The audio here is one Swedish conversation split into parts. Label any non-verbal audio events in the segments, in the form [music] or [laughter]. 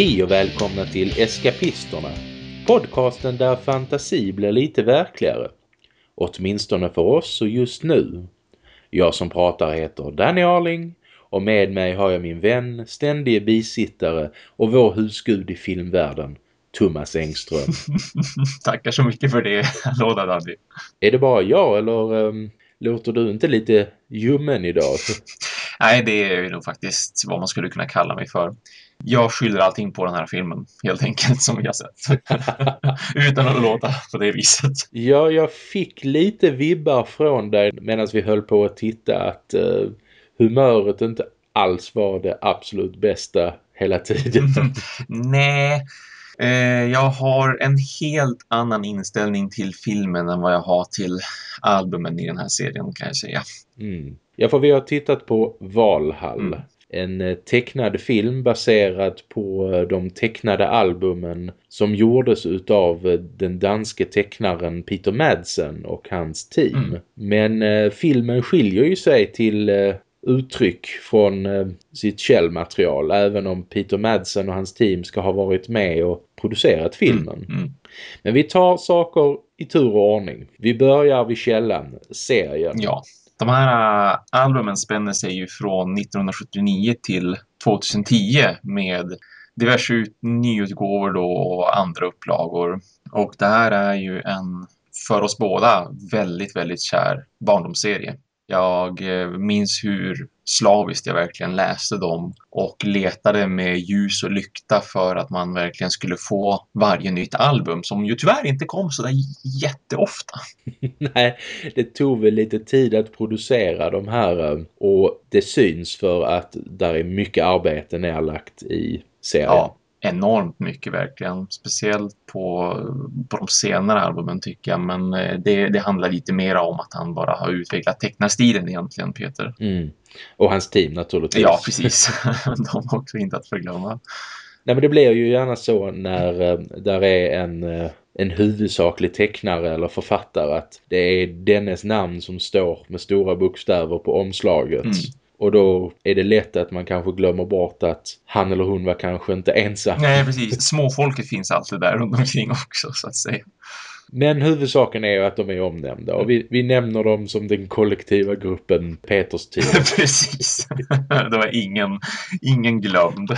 Hej och välkomna till Eskapisterna. Podcasten där fantasi blir lite verkligare. Åtminstone för oss och just nu. Jag som pratar heter Danny Arling och med mig har jag min vän, ständige bisittare och vår husgud i filmvärlden, Thomas Engström. [laughs] Tackar så mycket för det, låda Danny. Är det bara jag eller um, låter du inte lite ljummen idag? [laughs] Nej, det är nog faktiskt vad man skulle kunna kalla mig för. Jag skyller allting på den här filmen, helt enkelt, som vi har sett. [laughs] Utan att låta på det viset. Ja, jag fick lite vibbar från dig medan vi höll på att titta att uh, humöret inte alls var det absolut bästa hela tiden. [laughs] Nej, eh, jag har en helt annan inställning till filmen än vad jag har till albumen i den här serien kan jag säga. Mm. Ja, för vi har tittat på Valhall. Mm. En eh, tecknad film baserad på eh, de tecknade albumen som gjordes utav eh, den danske tecknaren Peter Madsen och hans team. Mm. Men eh, filmen skiljer ju sig till eh, uttryck från eh, sitt källmaterial även om Peter Madsen och hans team ska ha varit med och producerat filmen. Mm, mm. Men vi tar saker i tur och ordning. Vi börjar vid källan, serien. Ja, de här äh, albumen spänner sig ju från 1979 till 2010 med diverse nyutgåvor då och andra upplagor. Och det här är ju en för oss båda väldigt, väldigt kär barndomsserie. Jag eh, minns hur slaviskt jag verkligen läste dem och letade med ljus och lykta för att man verkligen skulle få varje nytt album som ju tyvärr inte kom så där jätteofta. [laughs] Nej, det tog väl lite tid att producera de här eh, och det syns för att där är mycket arbete nedlagt i serien. Ja, enormt mycket verkligen. Speciellt på, på de senare albumen tycker jag. Men eh, det, det handlar lite mer om att han bara har utvecklat tecknarstilen egentligen, Peter. Mm. Och hans team naturligtvis. Ja, [laughs] precis. [laughs] de också inte att förglömma. Nej men det blir ju gärna så när äh, där är en, äh, en huvudsaklig tecknare eller författare att det är dennes namn som står med stora bokstäver på omslaget. Mm. Och då är det lätt att man kanske glömmer bort att han eller hon var kanske inte ensam. Nej, precis. Småfolket finns alltid där runt omkring också, så att säga. Men huvudsaken är ju att de är omnämnda. Och vi, vi nämner dem som den kollektiva gruppen Peters tid. [laughs] Precis. det var ingen, ingen glömd.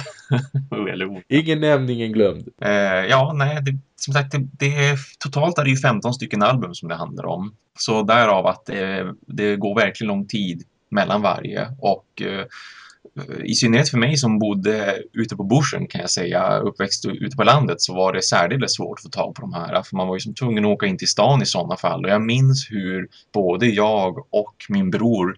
ingen nämnd, ingen glömd. Uh, ja, nej. Det, som sagt, det, det, totalt är det ju 15 stycken album som det handlar om. Så därav att det, det går verkligen lång tid mellan varje och eh, i synnerhet för mig som bodde ute på börsen kan jag säga, uppväxt ute på landet så var det särdeles svårt att få tag på de här. För man var ju som tvungen att åka in till stan i sådana fall. Och jag minns hur både jag och min bror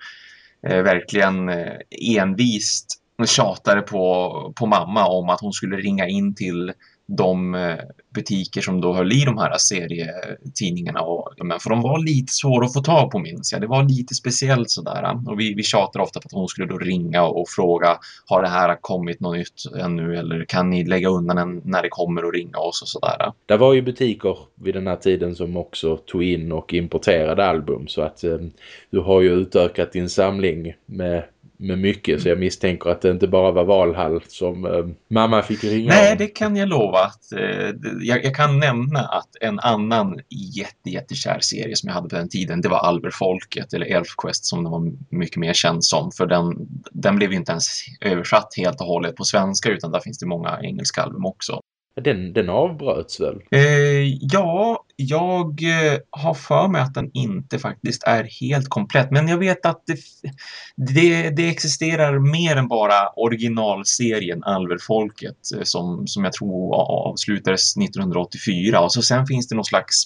eh, verkligen eh, envist tjatade på, på mamma om att hon skulle ringa in till de eh, butiker som då höll i de här serietidningarna. Och, men för de var lite svåra att få tag på minns jag. Det var lite speciellt sådär. Och vi, vi tjatade ofta på att hon skulle då ringa och fråga har det här kommit något nytt ännu eller kan ni lägga undan den när det kommer och ringa oss och sådär. Det var ju butiker vid den här tiden som också tog in och importerade album så att eh, du har ju utökat din samling med med mycket så jag misstänker att det inte bara var Valhall som eh, mamma fick ringa Nej, om. det kan jag lova att eh, jag, jag, kan nämna att en annan jätte, jättekär serie som jag hade på den tiden det var Alberfolket eller Elfquest som den var mycket mer känd som för den, den blev inte ens översatt helt och hållet på svenska utan där finns det många engelska album också. Den, den avbröts väl? Eh, ja, jag eh, har för mig att den inte faktiskt är helt komplett. Men jag vet att det, det, det existerar mer än bara originalserien Alverfolket eh, som, som jag tror avslutades 1984. Och så sen finns det någon slags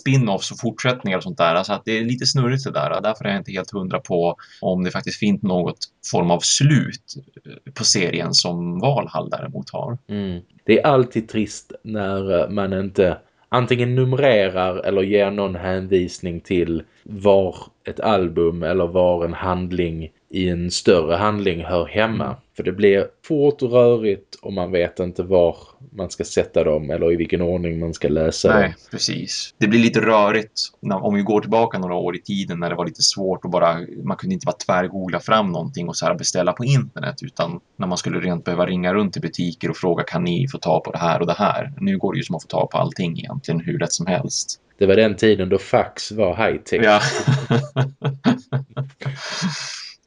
spin-offs och fortsättningar och sånt där. Så att det är lite snurrigt det där. Därför är jag inte helt hundra på om det faktiskt finns något form av slut eh, på serien som Valhall däremot har. Mm. Det är alltid trist när man inte antingen numrerar eller ger någon hänvisning till var ett album eller var en handling i en större handling hör hemma. För det blir fort och rörigt och man vet inte var man ska sätta dem eller i vilken ordning man ska läsa Nej, dem. Nej, precis. Det blir lite rörigt om vi går tillbaka några år i tiden när det var lite svårt att bara, man kunde inte bara tvärgoogla fram någonting och så här beställa på internet utan när man skulle rent behöva ringa runt till butiker och fråga kan ni få ta på det här och det här. Nu går det ju som att få ta på allting egentligen hur lätt som helst. Det var den tiden då fax var high-tech. Ja.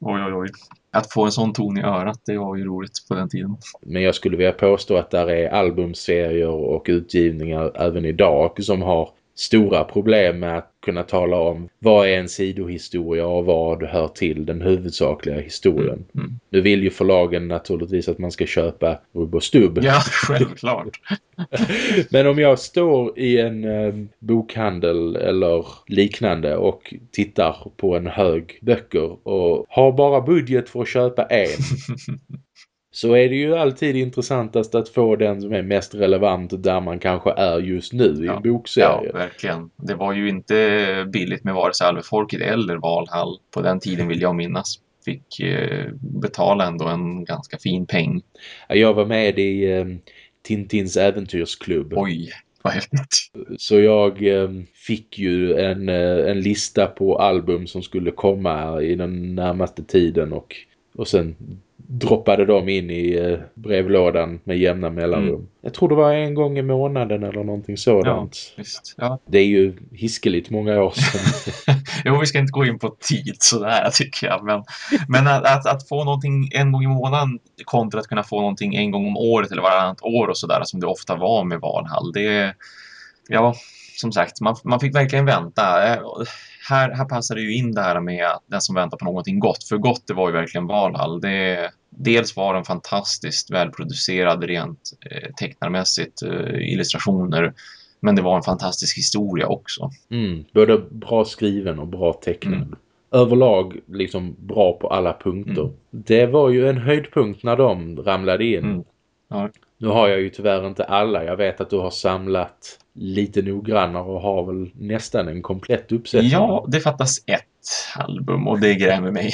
[laughs] oj, oj, oj. Att få en sån ton i örat, det var ju roligt på den tiden. Men jag skulle vilja påstå att där är albumserier och utgivningar även idag som har stora problem med att kunna tala om vad är en sidohistoria och vad hör till den huvudsakliga historien. Mm, mm. Nu vill ju förlagen naturligtvis att man ska köpa rubb och stubb. Ja, [laughs] självklart. [laughs] Men om jag står i en eh, bokhandel eller liknande och tittar på en hög böcker och har bara budget för att köpa en [laughs] så är det ju alltid intressantast att få den som är mest relevant där man kanske är just nu i ja, en bokserie. Ja, verkligen. Det var ju inte billigt med vare sig Alvefolket eller Valhall. På den tiden vill jag minnas. Fick eh, betala ändå en ganska fin peng. Jag var med i eh, Tintins äventyrsklubb. Oj, vad häftigt. Så jag eh, fick ju en, en lista på album som skulle komma i den närmaste tiden och, och sen droppade de in i eh, brevlådan med jämna mellanrum. Mm. Jag tror det var en gång i månaden eller någonting sådant. Ja, visst. Ja. Det är ju hiskeligt många år sedan. [laughs] jo, vi ska inte gå in på tid sådär tycker jag. Men, men att, att, att, få någonting en gång i månaden kontra att kunna få någonting en gång om året eller varannat år och sådär som det ofta var med Valhall. Det ja, som sagt, man, man fick verkligen vänta. Här, här passar det ju in det här med den som väntar på någonting gott. För gott, det var ju verkligen Valhall. Det, dels var den fantastiskt välproducerad rent eh, tecknarmässigt, eh, illustrationer. Men det var en fantastisk historia också. Mm, både bra skriven och bra tecknad. Mm. Överlag liksom bra på alla punkter. Mm. Det var ju en höjdpunkt när de ramlade in. Mm. Ja. Nu har jag ju tyvärr inte alla. Jag vet att du har samlat lite noggrannare och har väl nästan en komplett uppsättning. Ja, det fattas ett album och det grämer mig.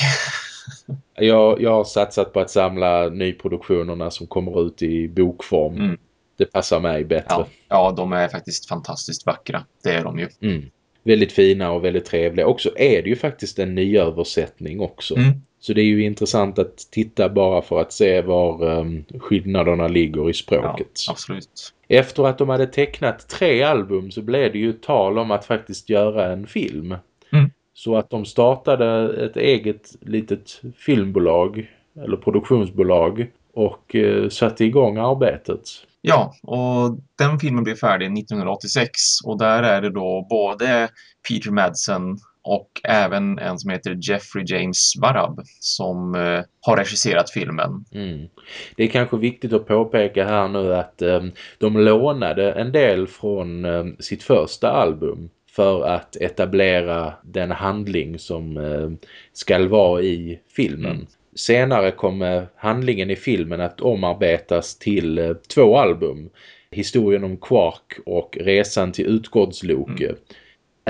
[laughs] jag, jag har satsat på att samla nyproduktionerna som kommer ut i bokform. Mm. Det passar mig bättre. Ja, ja, de är faktiskt fantastiskt vackra. Det är de ju. Mm. Väldigt fina och väldigt trevliga. Också är det ju faktiskt en nyöversättning också. Mm. Så det är ju intressant att titta bara för att se var um, skillnaderna ligger i språket. Ja, absolut. Efter att de hade tecknat tre album så blev det ju tal om att faktiskt göra en film. Mm. Så att de startade ett eget litet filmbolag eller produktionsbolag och eh, satte igång arbetet. Ja, och den filmen blev färdig 1986 och där är det då både Peter Madsen och även en som heter Jeffrey James Warab som eh, har regisserat filmen. Mm. Det är kanske viktigt att påpeka här nu att eh, de lånade en del från eh, sitt första album för att etablera den handling som eh, ska vara i filmen. Mm. Senare kommer handlingen i filmen att omarbetas till eh, två album. Historien om Quark och Resan till Utgårdsloke. Mm.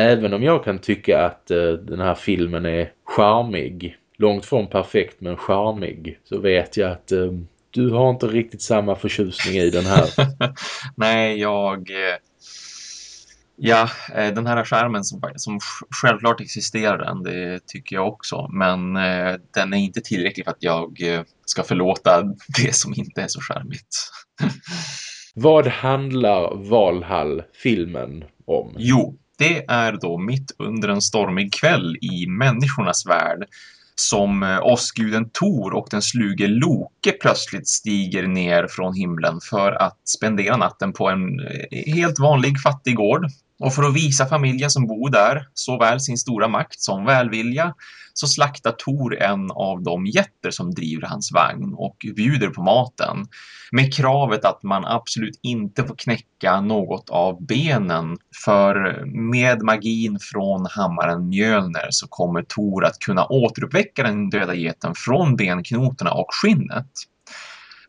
Även om jag kan tycka att uh, den här filmen är charmig, långt från perfekt men charmig, så vet jag att uh, du har inte riktigt samma förtjusning i den här. [laughs] Nej, jag... Eh, ja, den här skärmen som, som självklart existerar det tycker jag också. Men eh, den är inte tillräcklig för att jag eh, ska förlåta det som inte är så skärmigt. [laughs] Vad handlar Valhall-filmen om? Jo, det är då mitt under en stormig kväll i människornas värld som eh, åskguden Tor och den sluge Loke plötsligt stiger ner från himlen för att spendera natten på en eh, helt vanlig fattig gård. Och för att visa familjen som bor där såväl sin stora makt som välvilja så slaktar Tor en av de jätter som driver hans vagn och bjuder på maten med kravet att man absolut inte får knäcka något av benen för med magin från hammaren Mjölner så kommer Tor att kunna återuppväcka den döda geten från benknotorna och skinnet.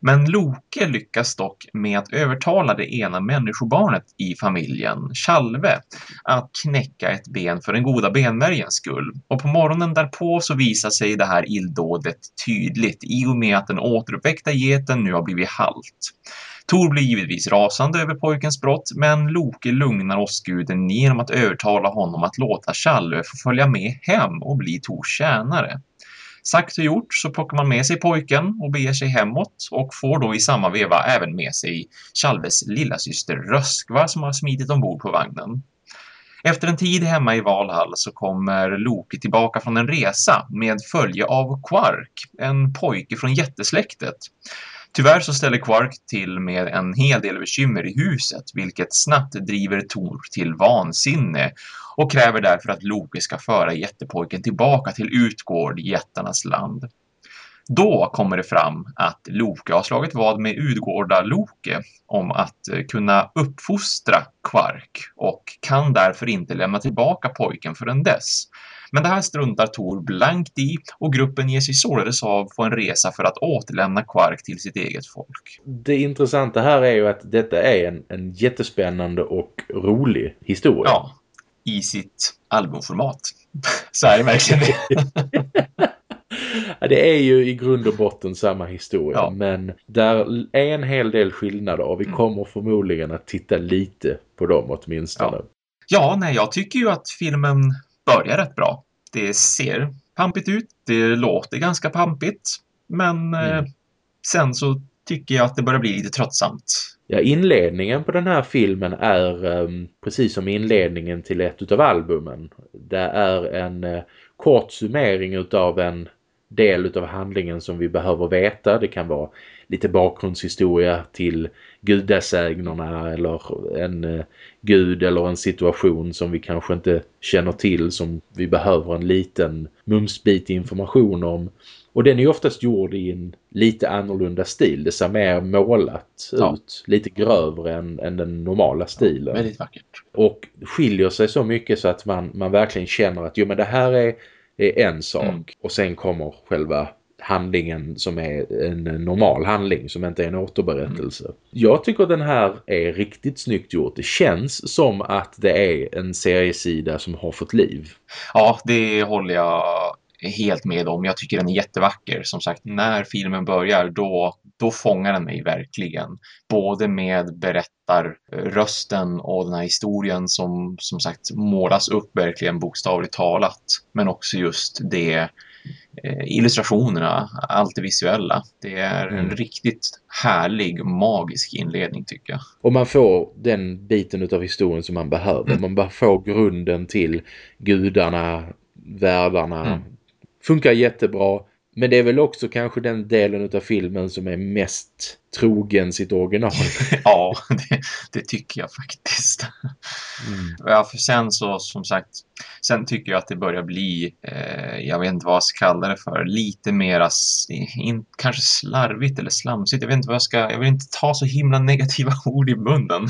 Men Loke lyckas dock med att övertala det ena människobarnet i familjen, Chalve, att knäcka ett ben för den goda benmärgens skull. Och på morgonen därpå så visar sig det här illdådet tydligt i och med att den återuppväckta geten nu har blivit halt. Tor blir givetvis rasande över pojkens brott, men Loke lugnar åskguden genom att övertala honom att låta Chalve få följa med hem och bli Tors tjänare. Sagt och gjort så plockar man med sig pojken och beger sig hemåt och får då i samma veva även med sig Chalves lilla syster Röskva som har smitit ombord på vagnen. Efter en tid hemma i Valhall så kommer Loke tillbaka från en resa med följe av Quark, en pojke från jättesläktet. Tyvärr så ställer Quark till med en hel del bekymmer i huset, vilket snabbt driver Tor till vansinne och kräver därför att Loke ska föra jättepojken tillbaka till Utgård, jättarnas land. Då kommer det fram att Loke har slagit vad med Utgårda-Loke om att kunna uppfostra Quark och kan därför inte lämna tillbaka pojken förrän dess. Men det här struntar Tor blankt i och gruppen ger sig således av på en resa för att återlämna Quark till sitt eget folk. Det intressanta här är ju att detta är en, en jättespännande och rolig historia. Ja, i sitt albumformat. [laughs] Så är det verkligen [laughs] ja, det är ju i grund och botten samma historia. Ja. Men där är en hel del skillnader och vi mm. kommer förmodligen att titta lite på dem åtminstone. Ja. ja, nej, jag tycker ju att filmen börjar rätt bra. Det ser pampigt ut, det låter ganska pampigt. Men mm. eh, sen så tycker jag att det börjar bli lite tröttsamt. Ja, inledningen på den här filmen är um, precis som inledningen till ett utav albumen. Det är en uh, kort summering utav en del utav handlingen som vi behöver veta. Det kan vara lite bakgrundshistoria till gudasägnerna eller en uh, gud eller en situation som vi kanske inte känner till som vi behöver en liten mumsbit information om. Och den är oftast gjord i en lite annorlunda stil. Det ser mer målat ja. ut. Lite grövre än, än den normala stilen. Ja, väldigt vackert. Och skiljer sig så mycket så att man, man verkligen känner att jo men det här är, är en sak. Mm. Och sen kommer själva handlingen som är en normal handling som inte är en återberättelse. Mm. Jag tycker den här är riktigt snyggt gjort. Det känns som att det är en seriesida som har fått liv. Ja, det håller jag helt med om. Jag tycker den är jättevacker. Som sagt, när filmen börjar då, då fångar den mig verkligen. Både med berättarrösten och den här historien som som sagt målas upp verkligen bokstavligt talat. Men också just det eh, illustrationerna, allt det visuella. Det är en mm. riktigt härlig, magisk inledning tycker jag. Och man får den biten av historien som man behöver. Mm. Man bara får grunden till gudarna, världarna, mm funkar jättebra. Men det är väl också kanske den delen av filmen som är mest trogen sitt original. [laughs] ja, det, det, tycker jag faktiskt. Mm. Ja, för sen så som sagt, sen tycker jag att det börjar bli, eh, jag vet inte vad jag ska kalla det för, lite mera, in, kanske slarvigt eller slamsigt. Jag vet inte vad jag ska, jag vill inte ta så himla negativa [laughs] ord i munnen.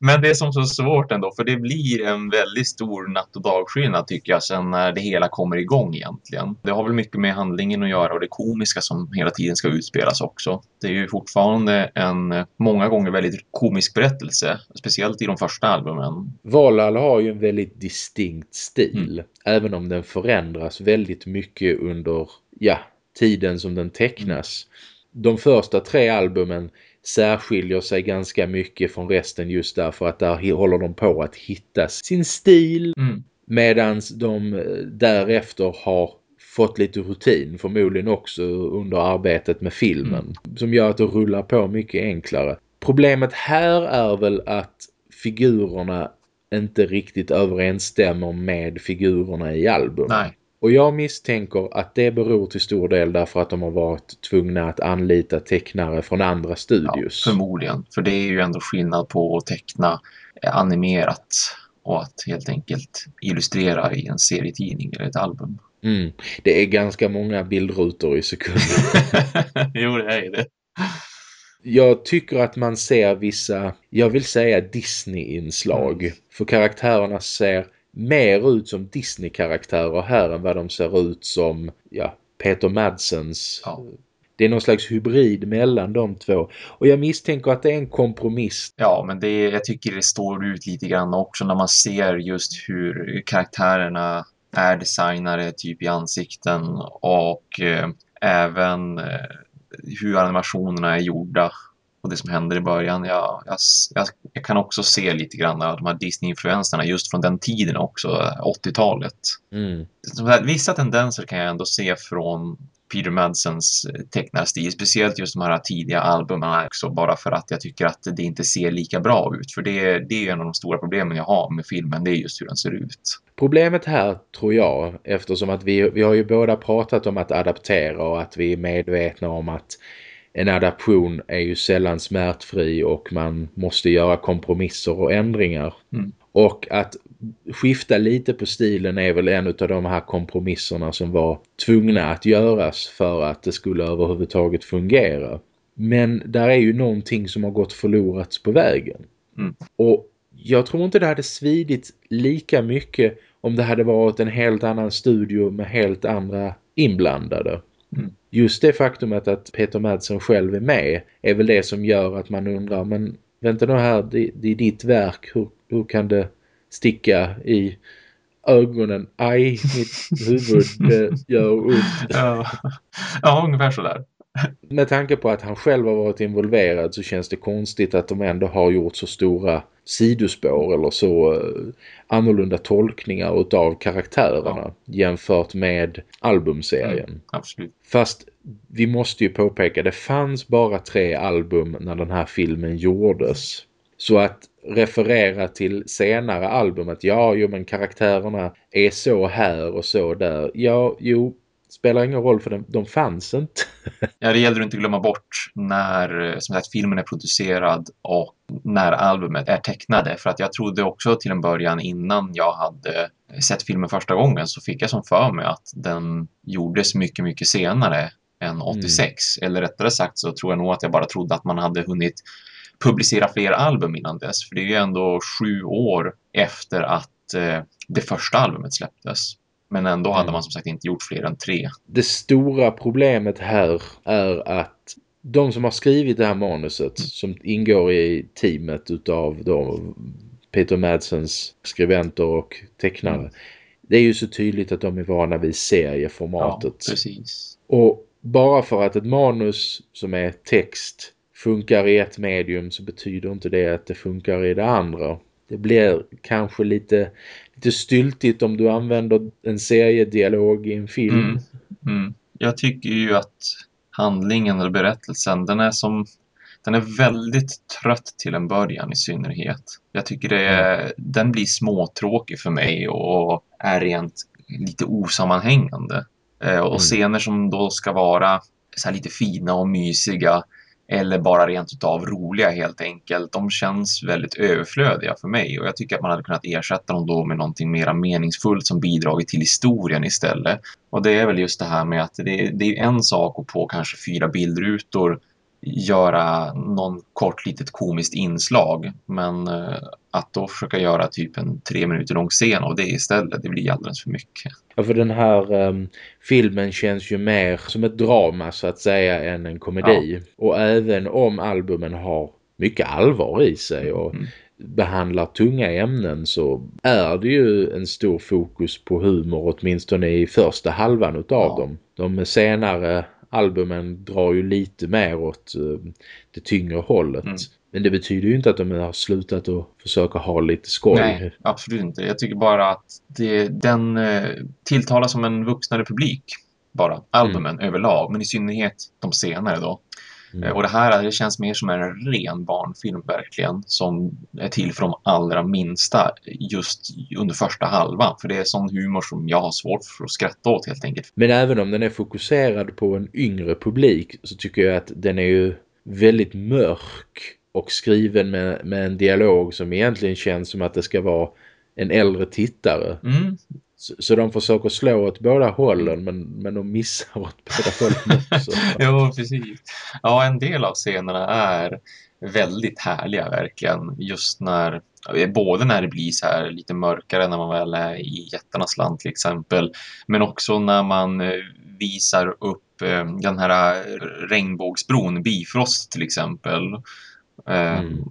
Men det är som så svårt ändå, för det blir en väldigt stor natt- och dagskillnad tycker jag sen när det hela kommer igång egentligen. Det har väl mycket med handlingen att göra och det komiska som hela tiden ska utspelas också. Det är ju fortfarande en många gånger väldigt komisk berättelse, speciellt i de första albumen. Valhall har ju en väldigt distinkt stil, mm. även om den förändras väldigt mycket under ja, tiden som den tecknas. Mm. De första tre albumen särskiljer sig ganska mycket från resten just därför att där håller de på att hitta sin stil. Mm. Medan de eh, därefter har fått lite rutin förmodligen också under arbetet med filmen mm. som gör att det rullar på mycket enklare. Problemet här är väl att figurerna inte riktigt överensstämmer med figurerna i albumet. Nej. Och jag misstänker att det beror till stor del därför att de har varit tvungna att anlita tecknare från andra studios. Ja, förmodligen. För det är ju ändå skillnad på att teckna animerat och att helt enkelt illustrera i en serietidning eller ett album. Mm. Det är ganska många bildrutor i sekunden. [laughs] jo, det är det. Jag tycker att man ser vissa, jag vill säga Disney-inslag. Mm. För karaktärerna ser mer ut som Disney-karaktärer här än vad de ser ut som ja, Peter Madsens ja. det är någon slags hybrid mellan de två. Och jag misstänker att det är en kompromiss. Ja, men det, jag tycker det står ut lite grann också när man ser just hur karaktärerna är designade typ i ansikten och eh, även eh, hur animationerna är gjorda och det som händer i början. Jag, jag, jag kan också se lite grann av de här Disney-influenserna just från den tiden också, 80-talet. Mm. Vissa tendenser kan jag ändå se från Peter Madsens tecknarstil, speciellt just de här tidiga albumen också, bara för att jag tycker att det inte ser lika bra ut. För det, det är en av de stora problemen jag har med filmen, det är just hur den ser ut. Problemet här tror jag, eftersom att vi, vi har ju båda pratat om att adaptera och att vi är medvetna om att en adaption är ju sällan smärtfri och man måste göra kompromisser och ändringar. Mm. Och att skifta lite på stilen är väl en av de här kompromisserna som var tvungna att göras för att det skulle överhuvudtaget fungera. Men där är ju någonting som har gått förlorat på vägen. Mm. Och jag tror inte det hade svidit lika mycket om det hade varit en helt annan studio med helt andra inblandade. Mm. Just det faktumet att Peter Madsen själv är med är väl det som gör att man undrar men vänta nu här, det, det är ditt verk, hur, hur kan det sticka i ögonen? Aj, mitt huvud gör ont. Ja. ja, ungefär sådär. Med tanke på att han själv har varit involverad så känns det konstigt att de ändå har gjort så stora sidospår eller så uh, annorlunda tolkningar utav karaktärerna ja. jämfört med albumserien. Mm, absolut. Fast vi måste ju påpeka, det fanns bara tre album när den här filmen gjordes. Så att referera till senare album att ja, jo men karaktärerna är så här och så där. Ja, jo, spelar ingen roll för de, de fanns inte. [laughs] ja, det gäller att inte glömma bort när som sagt, filmen är producerad och när albumet är tecknade. För att jag trodde också till en början innan jag hade sett filmen första gången så fick jag som för mig att den gjordes mycket, mycket senare än 86. Mm. Eller rättare sagt så tror jag nog att jag bara trodde att man hade hunnit publicera fler album innan dess. För det är ju ändå sju år efter att eh, det första albumet släpptes. Men ändå hade mm. man som sagt inte gjort fler än tre. Det stora problemet här är att de som har skrivit det här manuset mm. som ingår i teamet utav de Peter Madsens skribenter och tecknare. Mm. Det är ju så tydligt att de är vana vid serieformatet. Ja, precis. Och bara för att ett manus som är text funkar i ett medium så betyder inte det att det funkar i det andra. Det blir kanske lite, lite styltigt om du använder en seriedialog i en film. Mm. Mm. Jag tycker ju att handlingen eller berättelsen den är som den är väldigt trött till en början i synnerhet. Jag tycker det är, den blir småtråkig för mig och är rent lite osammanhängande. Eh, och mm. scener som då ska vara så lite fina och mysiga eller bara rent utav roliga helt enkelt. De känns väldigt överflödiga för mig och jag tycker att man hade kunnat ersätta dem då med någonting mera meningsfullt som bidragit till historien istället. Och det är väl just det här med att det, det är en sak att på kanske fyra bildrutor göra någon kort litet komiskt inslag men eh, att då försöka göra typ en tre minuter lång scen av det istället, det blir alldeles för mycket. Ja, för den här um, filmen känns ju mer som ett drama så att säga än en komedi. Ja. Och även om albumen har mycket allvar i sig och mm. behandlar tunga ämnen så är det ju en stor fokus på humor åtminstone i första halvan utav ja. dem. De senare albumen drar ju lite mer åt uh, det tyngre hållet. Mm. Men det betyder ju inte att de har slutat att försöka ha lite skoj. Nej, absolut inte. Jag tycker bara att det, den eh, tilltalar som en vuxnare publik bara. Albumen mm. överlag, men i synnerhet de senare då. Mm. Och det här det känns mer som en ren barnfilm verkligen som är till för de allra minsta just under första halvan. För det är sån humor som jag har svårt för att skratta åt helt enkelt. Men även om den är fokuserad på en yngre publik så tycker jag att den är ju väldigt mörk och skriven med, med en dialog som egentligen känns som att det ska vara en äldre tittare. Mm. Så, så de försöker slå åt båda hållen men, men de missar åt båda hållen också. [laughs] jo, precis. Ja, en del av scenerna är väldigt härliga verkligen. Just när, både när det blir så här lite mörkare när man väl är i jättarnas land till exempel. Men också när man eh, visar upp eh, den här regnbågsbron, Bifrost till exempel. Eh, mm.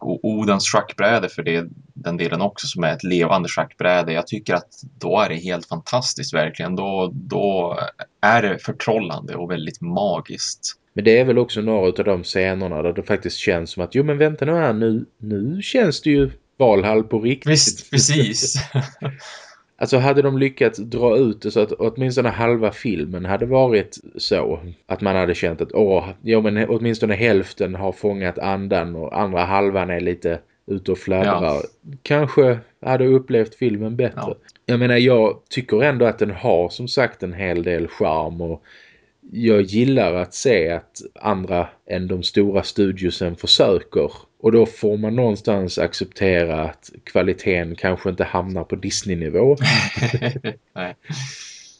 Och, Odens schackbräde för det, den delen också som är ett levande schackbräde. Jag tycker att då är det helt fantastiskt verkligen. Då, då är det förtrollande och väldigt magiskt. Men det är väl också några av de scenerna där det faktiskt känns som att jo men vänta nu här, nu, nu känns det ju Valhall på riktigt. Visst, precis. [laughs] alltså hade de lyckats dra ut det så att åtminstone halva filmen hade varit så. Att man hade känt att åh, ja men åtminstone hälften har fångat andan och andra halvan är lite ute och fladdrar. Ja. Kanske hade upplevt filmen bättre. Ja. Jag menar, jag tycker ändå att den har som sagt en hel del charm och jag gillar att se att andra än de stora studiosen försöker. Och då får man någonstans acceptera att kvaliteten kanske inte hamnar på Disney-nivå. [laughs]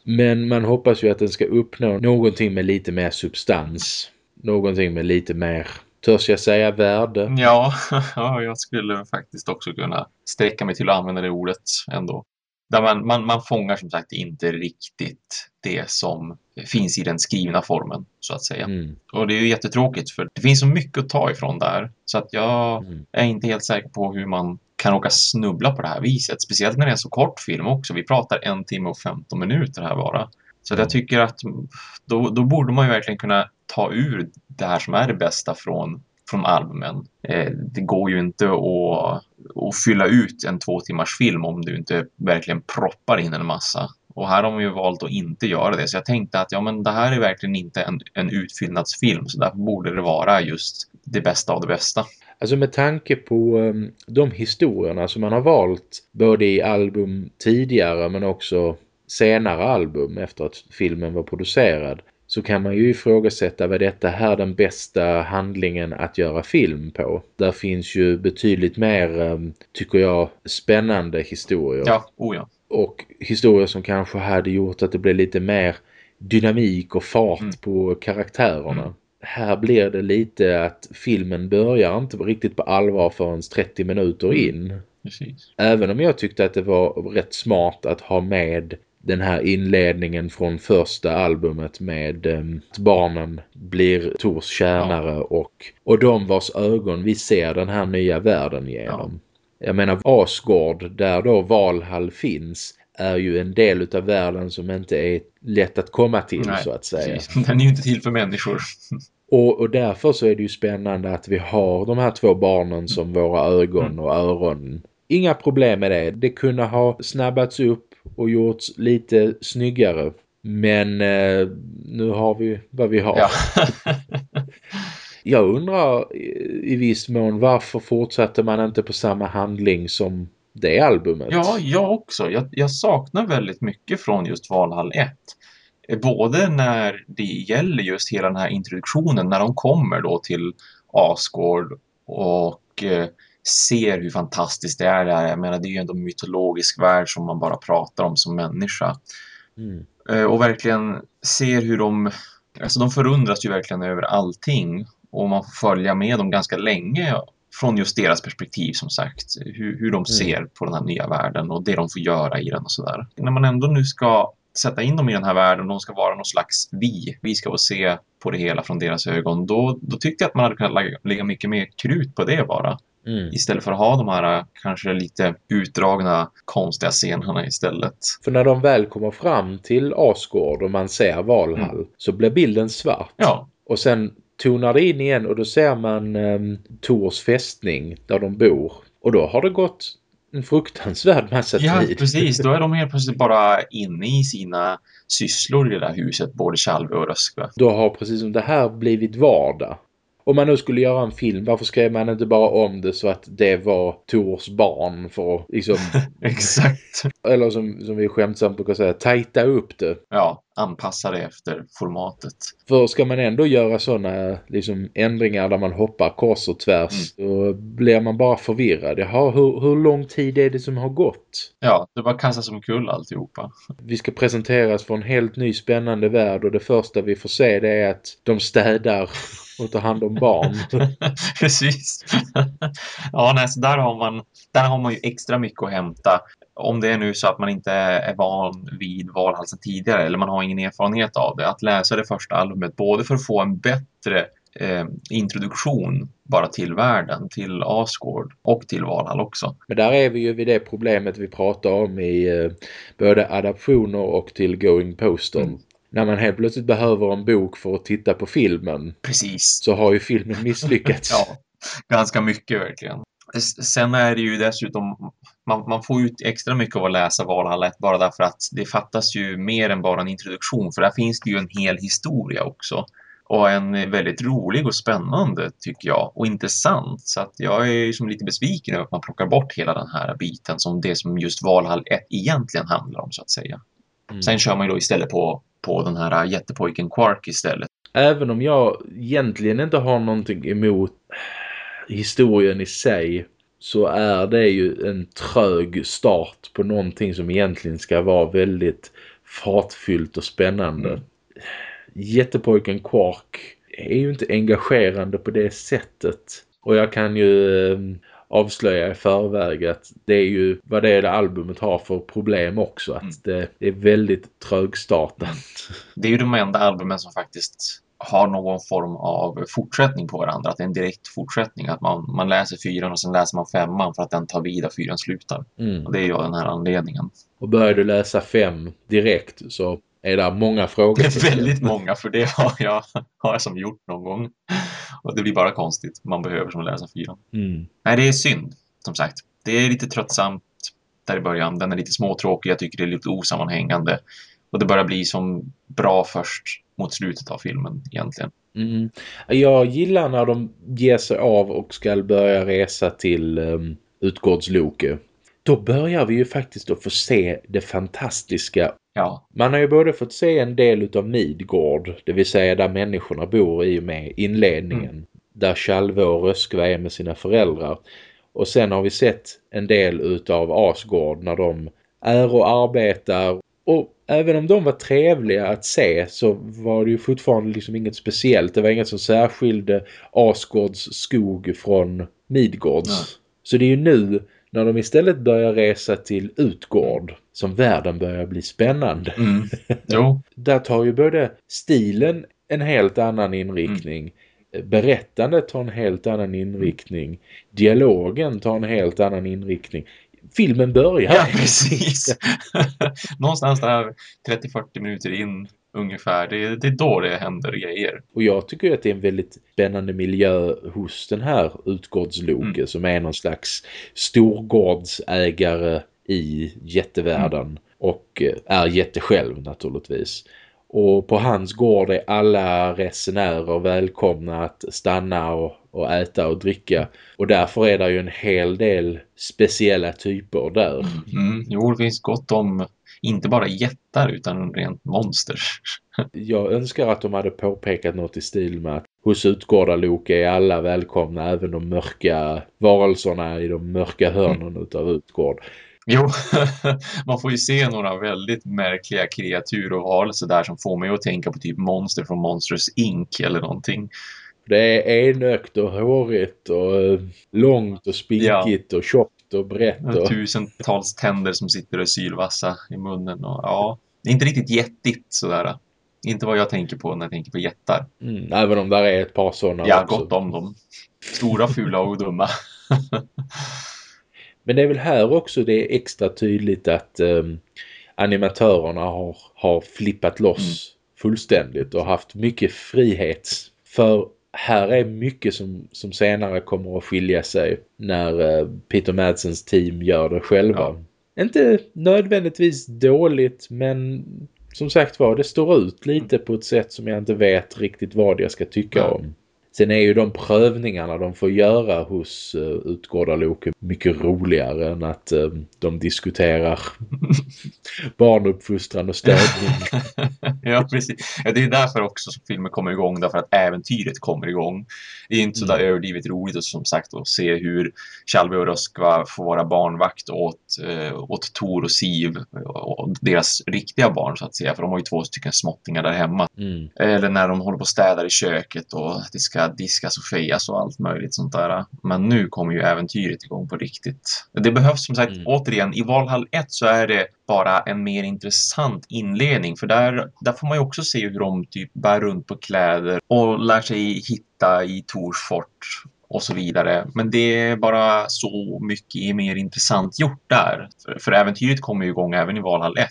Men man hoppas ju att den ska uppnå någonting med lite mer substans. Någonting med lite mer, törs jag säga, värde. Ja, [laughs] ja jag skulle faktiskt också kunna sträcka mig till att använda det ordet ändå. Där man, man, man fångar som sagt inte riktigt det som finns i den skrivna formen så att säga. Mm. Och det är ju jättetråkigt för det finns så mycket att ta ifrån där. Så att jag mm. är inte helt säker på hur man kan råka snubbla på det här viset. Speciellt när det är så kort film också. Vi pratar en timme och 15 minuter här bara. Så mm. jag tycker att då, då borde man ju verkligen kunna ta ur det här som är det bästa från från albumen. Eh, det går ju inte att, att fylla ut en två timmars film om du inte verkligen proppar in en massa. Och här har man ju valt att inte göra det. Så jag tänkte att ja, men det här är verkligen inte en, en utfyllnadsfilm. Så därför borde det vara just det bästa av det bästa. Alltså med tanke på ehm, de historierna som man har valt både i album tidigare men också senare album efter att filmen var producerad så kan man ju ifrågasätta vad detta här den bästa handlingen att göra film på. Där finns ju betydligt mer, um, tycker jag, spännande historier. Ja, oh ja och historier som kanske hade gjort att det blev lite mer dynamik och fart mm. på karaktärerna. Mm. Här blir det lite att filmen börjar inte riktigt på allvar förrän 30 minuter mm. in. Precis. Även om jag tyckte att det var rätt smart att ha med den här inledningen från första albumet med att barnen blir Tors tjänare ja. och, och de vars ögon vi ser den här nya världen genom. Ja. Jag menar Asgård där då Valhall finns är ju en del av världen som inte är lätt att komma till Nej, så att säga. Precis. Den är ju inte till för människor. [laughs] Och, och därför så är det ju spännande att vi har de här två barnen som våra ögon mm. och öron. Inga problem med det. Det kunde ha snabbats upp och gjorts lite snyggare. Men eh, nu har vi vad vi har. Ja. Jag undrar i viss mån varför fortsatte man inte på samma handling som det albumet? Ja, jag också. Jag, jag saknar väldigt mycket från just Valhall 1. Både när det gäller just hela den här introduktionen, när de kommer då till Asgård och eh, ser hur fantastiskt det är där. Jag menar, det är ju ändå en mytologisk värld som man bara pratar om som människa. Mm. Eh, och verkligen ser hur de, alltså de förundras ju verkligen över allting och man får följa med dem ganska länge från just deras perspektiv som sagt. Hur, hur de mm. ser på den här nya världen och det de får göra i den och sådär. När man ändå nu ska sätta in dem i den här världen, de ska vara någon slags vi. Vi ska få se på det hela från deras ögon. Då, då tyckte jag att man hade kunnat lägga, lägga mycket mer krut på det bara. Mm. Istället för att ha de här kanske lite utdragna konstiga scenerna istället. För när de väl kommer fram till Asgård och man ser Valhall mm. så blir bilden svart. Ja. Och sen tonar det in igen och då ser man eh, Tors fästning där de bor. Och då har det gått en fruktansvärd massa ja, tid. Ja, precis. Då är de helt plötsligt bara inne i sina sysslor i det där huset, både Chalve och Röskva. Då har precis som det här blivit vardag. Om man nu skulle göra en film, varför skrev man inte bara om det så att det var Tors barn för att liksom... [laughs] Exakt. Eller som, som vi skämtsamt brukar säga, tajta upp det. Ja, anpassa det efter formatet. För ska man ändå göra sådana liksom, ändringar där man hoppar kors och tvärs mm. då blir man bara förvirrad. Jaha, hur, hur lång tid är det som har gått? Ja, det var kastas som kul alltihopa. Vi ska presenteras för en helt ny spännande värld och det första vi får se det är att de städar och tar hand om barn. [laughs] Precis. ja, nej, så där har, man, där har man ju extra mycket att hämta om det är nu så att man inte är van vid Valhall sedan tidigare eller man har ingen erfarenhet av det, att läsa det första albumet både för att få en bättre eh, introduktion bara till världen, till Asgård och till Valhall också. Men där är vi ju vid det problemet vi pratar om i eh, både adaptioner och till Going Poster. Mm. När man helt plötsligt behöver en bok för att titta på filmen. Precis. Så har ju filmen [laughs] misslyckats. ja, ganska mycket verkligen. Sen är det ju dessutom, man, man, får ut extra mycket av att läsa Valhall 1 bara därför att det fattas ju mer än bara en introduktion för där finns det ju en hel historia också. Och en väldigt rolig och spännande tycker jag och intressant så att jag är ju som lite besviken över att man plockar bort hela den här biten som det som just Valhall 1 egentligen handlar om så att säga. Mm. Sen kör man ju då istället på, på den här jättepojken Quark istället. Även om jag egentligen inte har någonting emot historien i sig så är det ju en trög start på någonting som egentligen ska vara väldigt fartfyllt och spännande. Mm. Jättepojken Quark är ju inte engagerande på det sättet. Och jag kan ju eh, avslöja i förväg att det är ju vad det, är det albumet har för problem också. Att mm. det, det är väldigt trögstartat. [laughs] Det är ju de enda albumen som faktiskt har någon form av fortsättning på varandra. Att det är en direkt fortsättning. Att man, man läser fyran och sen läser man femman för att den tar vid där fyran slutar. Mm. Och det är ju den här anledningen. Och börjar du läsa fem direkt så är det många frågor. Det är väldigt många för det har jag, har jag som gjort någon gång. Och det blir bara konstigt. Man behöver som läsa fyran. Mm. Nej, det är synd. Som sagt. Det är lite tröttsamt där i början. Den är lite småtråkig. Jag tycker det är lite osammanhängande. Och det börjar bli som bra först mot slutet av filmen egentligen. Mm. Jag gillar när de ger sig av och ska börja resa till um, Utgårdsloke. Då börjar vi ju faktiskt att få se det fantastiska. Ja. Man har ju både fått se en del av Midgård, det vill säga där människorna bor i och med inledningen. Mm. Där Chalve och Röskva är med sina föräldrar. Och sen har vi sett en del utav Asgård när de är och arbetar och även om de var trevliga att se så var det ju fortfarande liksom inget speciellt. Det var inget som särskilde Asgårds skog från Midgårds. Ja. Så det är ju nu när de istället börjar resa till Utgård som världen börjar bli spännande. Mm. [laughs] Jo. Där tar ju både stilen en helt annan inriktning. Mm. Berättandet tar en helt annan inriktning. Dialogen tar en helt annan inriktning filmen börjar. Ja, precis. [laughs] Någonstans där 30-40 minuter in ungefär. Det, det är då det händer grejer. Och jag tycker att det är en väldigt spännande miljö hos den här utgårdsloge mm. som är någon slags storgårdsägare i jättevärlden. Mm. Och är jätte själv naturligtvis. Och på hans gård är alla resenärer välkomna att stanna och, och äta och dricka. Och därför är det ju en hel del speciella typer där. Mm, jo, det finns gott om inte bara jättar utan rent monster. [laughs] Jag önskar att de hade påpekat något i stil med att hos Utgårdaloke är alla välkomna, även de mörka varelserna i de mörka hörnen mm. utav Utgård. Jo, [laughs] man får ju se några väldigt märkliga kreatur och varelser där som får mig att tänka på typ monster från Monsters Inc. eller någonting. Det är enökt och hårigt och eh, långt och spinkigt ja. och tjockt och brett. Och... Tusentals tänder som sitter och sylvassa i munnen. Och, ja, det är inte riktigt jättigt sådär. Inte vad jag tänker på när jag tänker på jättar. Mm, även om där är ett par sådana Ja, också. gott om dem. Stora, fula och dumma. [laughs] Men det är väl här också det är extra tydligt att eh, animatörerna har, har flippat loss mm. fullständigt och haft mycket frihet. För här är mycket som, som senare kommer att skilja sig när eh, Peter Madsens team gör det själva. Ja. Inte nödvändigtvis dåligt men som sagt var, det står ut lite på ett sätt som jag inte vet riktigt vad jag ska tycka ja. om. Sen är ju de prövningarna de får göra hos uh, Utgårdarloke mycket roligare än att uh, de diskuterar [laughs] barnuppfostran och städning. [laughs] ja, precis. Ja, det är därför också som filmen kommer igång, därför att äventyret kommer igång. Det är inte så där Mm. överdrivet roligt och som sagt att se hur Chalve och Röskva får vara barnvakt åt, eh, åt Tor och Siv och och deras riktiga barn så att säga, för de har ju två stycken småttingar där hemma. Mm. Eller när de håller på och städar i köket och det ska diskas och fejas och allt möjligt sånt där. Men nu kommer ju äventyret igång på riktigt. Det behövs som sagt, Mm. återigen, i Valhall 1 så är det bara en mer intressant inledning. För där, där får man ju också se hur de typ bär runt på kläder och lär sig hitta i Tors fort och så vidare. Men det är bara så mycket mer intressant gjort där. För, för äventyret kommer ju igång även i Valhall 1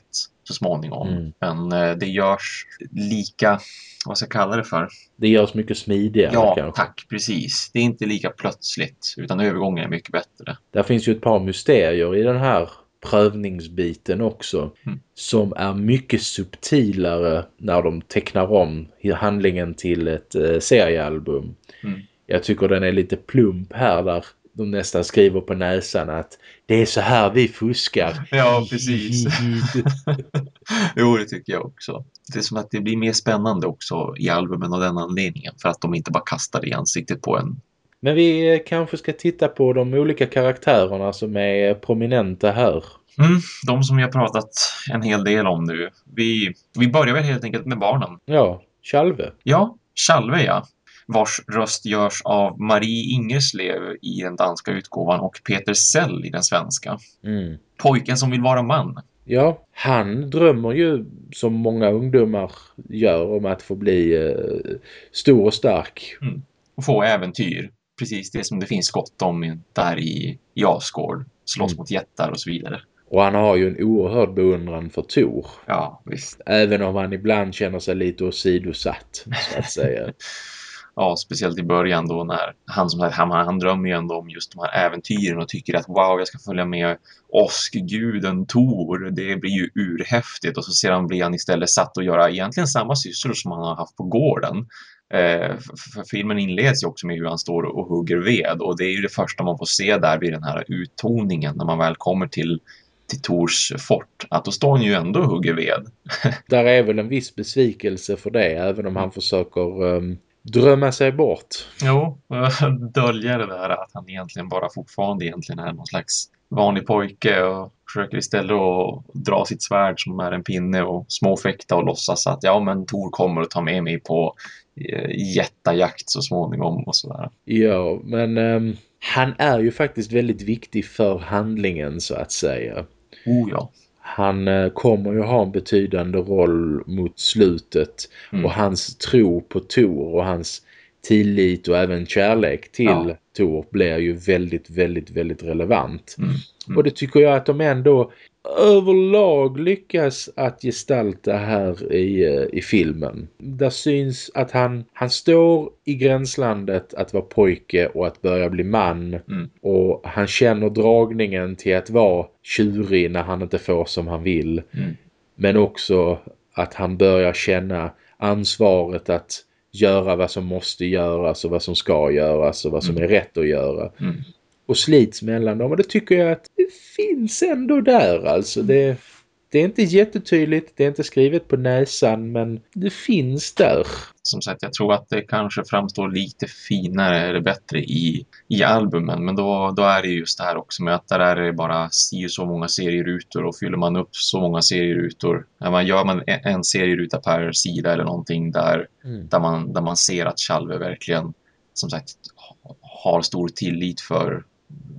så småningom. Mm. Men eh, det görs lika, vad ska jag kalla det för? Det görs mycket smidigare Ja, kanske. tack, precis. Det är inte lika plötsligt, utan övergången är mycket bättre. Där finns ju ett par mysterier i den här prövningsbiten också. Mm. Som är mycket subtilare när de tecknar om handlingen till ett eh, seriealbum. Mm. Jag tycker den är lite plump här där de nästan skriver på näsan att det är så här vi fuskar. Ja, precis. [laughs] jo, det tycker jag också. Det är som att det blir mer spännande också i albumen av den anledningen. För att de inte bara kastar det i ansiktet på en. Men vi eh, kanske ska titta på de olika karaktärerna som är prominenta här. Mm, de som vi har pratat en hel del om nu. Vi, vi börjar väl helt enkelt med barnen. Ja, Chalve. Ja, Chalve ja. Vars röst görs av Marie Ingerslev i den danska utgåvan och Peter Sell i den svenska. Mm. Pojken som vill vara man. Ja, han drömmer ju som många ungdomar gör om att få bli eh, stor och stark. och få äventyr. Precis det som det finns gott om där i, i Asgård. Slåss Mm. mot jättar och så vidare. Och han har ju en oerhörd beundran för Tor. Ja, visst. Även om han ibland känner sig lite åsidosatt, så att säga. [laughs] Ja, speciellt i början då när han som sagt, han, han drömmer ju ändå om just de här äventyren och tycker att wow, jag ska följa med åskguden Tor. Det blir ju urhäftigt och så sedan blir han istället satt att göra egentligen samma sysslor som han har haft på gården. Eh, för, filmen inleds ju också med hur han står och hugger ved och det är ju det första man får se där vid den här uttoningen när man väl kommer till till Tors fort, att då står han ju ändå och hugger ved. [laughs] Där är väl en viss besvikelse för det, även om han försöker um, drömma sig bort. Jo, [laughs] dölja det där att han egentligen bara fortfarande egentligen är någon slags vanlig pojke och försöker istället att dra sitt svärd som är en pinne och småfäkta och låtsas att ja men Tor kommer att ta med mig på eh, jättajakt så småningom och sådär. Ja, men ehm, han är ju faktiskt väldigt viktig för handlingen, så att säga. Oh ja. Han eh, kommer ju ha en betydande roll mot slutet Mm. och hans tro på Tor och hans tillit och även kärlek till Ja. Tor blir ju väldigt, väldigt, väldigt relevant. Mm. Mm. Och det tycker jag att de ändå överlag lyckas att gestalta här i, eh, i filmen. Där syns att han, han står i gränslandet att vara pojke och att börja bli man. Mm. Och han känner dragningen till att vara tjurig när han inte får som han vill. Mm. Men också att han börjar känna ansvaret att göra vad som måste göras och vad som ska göras och vad som Mm. är rätt att göra. Mm. Och slits mellan dem. Och det tycker jag att det finns ändå där alltså. Det, det är inte jättetydligt, det är inte skrivet på näsan men det finns där. Som sagt, jag tror att det kanske framstår lite finare eller bättre i, i albumen. Men då, då är det just det här också med att där är det bara si så många serierutor och fyller man upp så många serierutor. När man gör man en, en serieruta per sida eller någonting där, Mm. där, man, där man ser att Chalve verkligen som sagt ha- har stor tillit för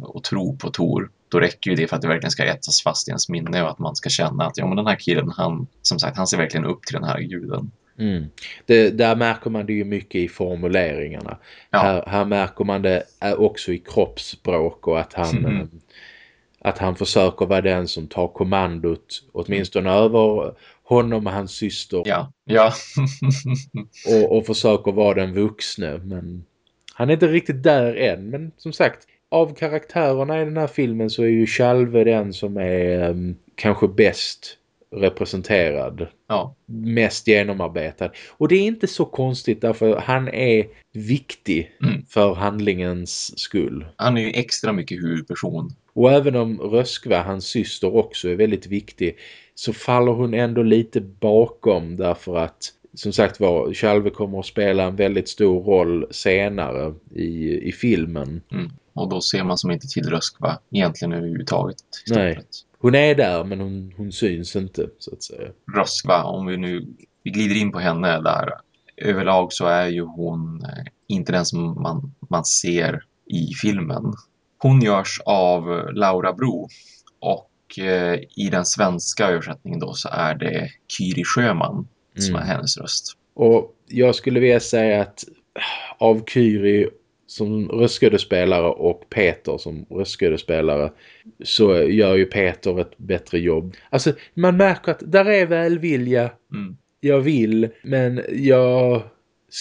och tro på Tor. Då räcker ju det för att det verkligen ska etsas fast i ens minne och att man ska känna att ja, men den här killen, han, som sagt, han ser verkligen upp till den här guden. Mm. Det, där märker man det ju mycket i formuleringarna. Ja. Här, här märker man det eh, också i kroppsspråk och att han, eh, att han försöker vara den som tar kommandot åtminstone över honom och hans syster Ja, ja. och, och försöker vara den vuxne. Men han är inte riktigt där än. Men som sagt, av karaktärerna i den här filmen så är ju Chalve den som är um, kanske bäst representerad. Ja. Mest genomarbetad. Och det är inte så konstigt därför han är viktig Mm. för handlingens skull. Han är ju extra mycket huvudperson. Och även om Röskva, hans syster, också är väldigt viktig så faller hon ändå lite bakom därför att som sagt var, Chalve kommer att spela en väldigt stor roll senare i, i filmen. Mm. Och då ser man som inte till Röskva egentligen överhuvudtaget. Nej. Hon är där men hon, hon syns inte så att säga. Röskva, om vi nu vi glider in på henne där. Överlag så är ju hon eh, inte den som man, man ser i filmen. Hon görs av Laura Bro och eh, i den svenska översättningen då så är det Kyri Sjöman som är Mm. hennes röst. Och jag skulle vilja säga att av Kyri som röstskådespelare och Peter som röstskådespelare så gör ju Peter ett bättre jobb. Alltså man märker att där är välvilja, Mm. jag vill, men jag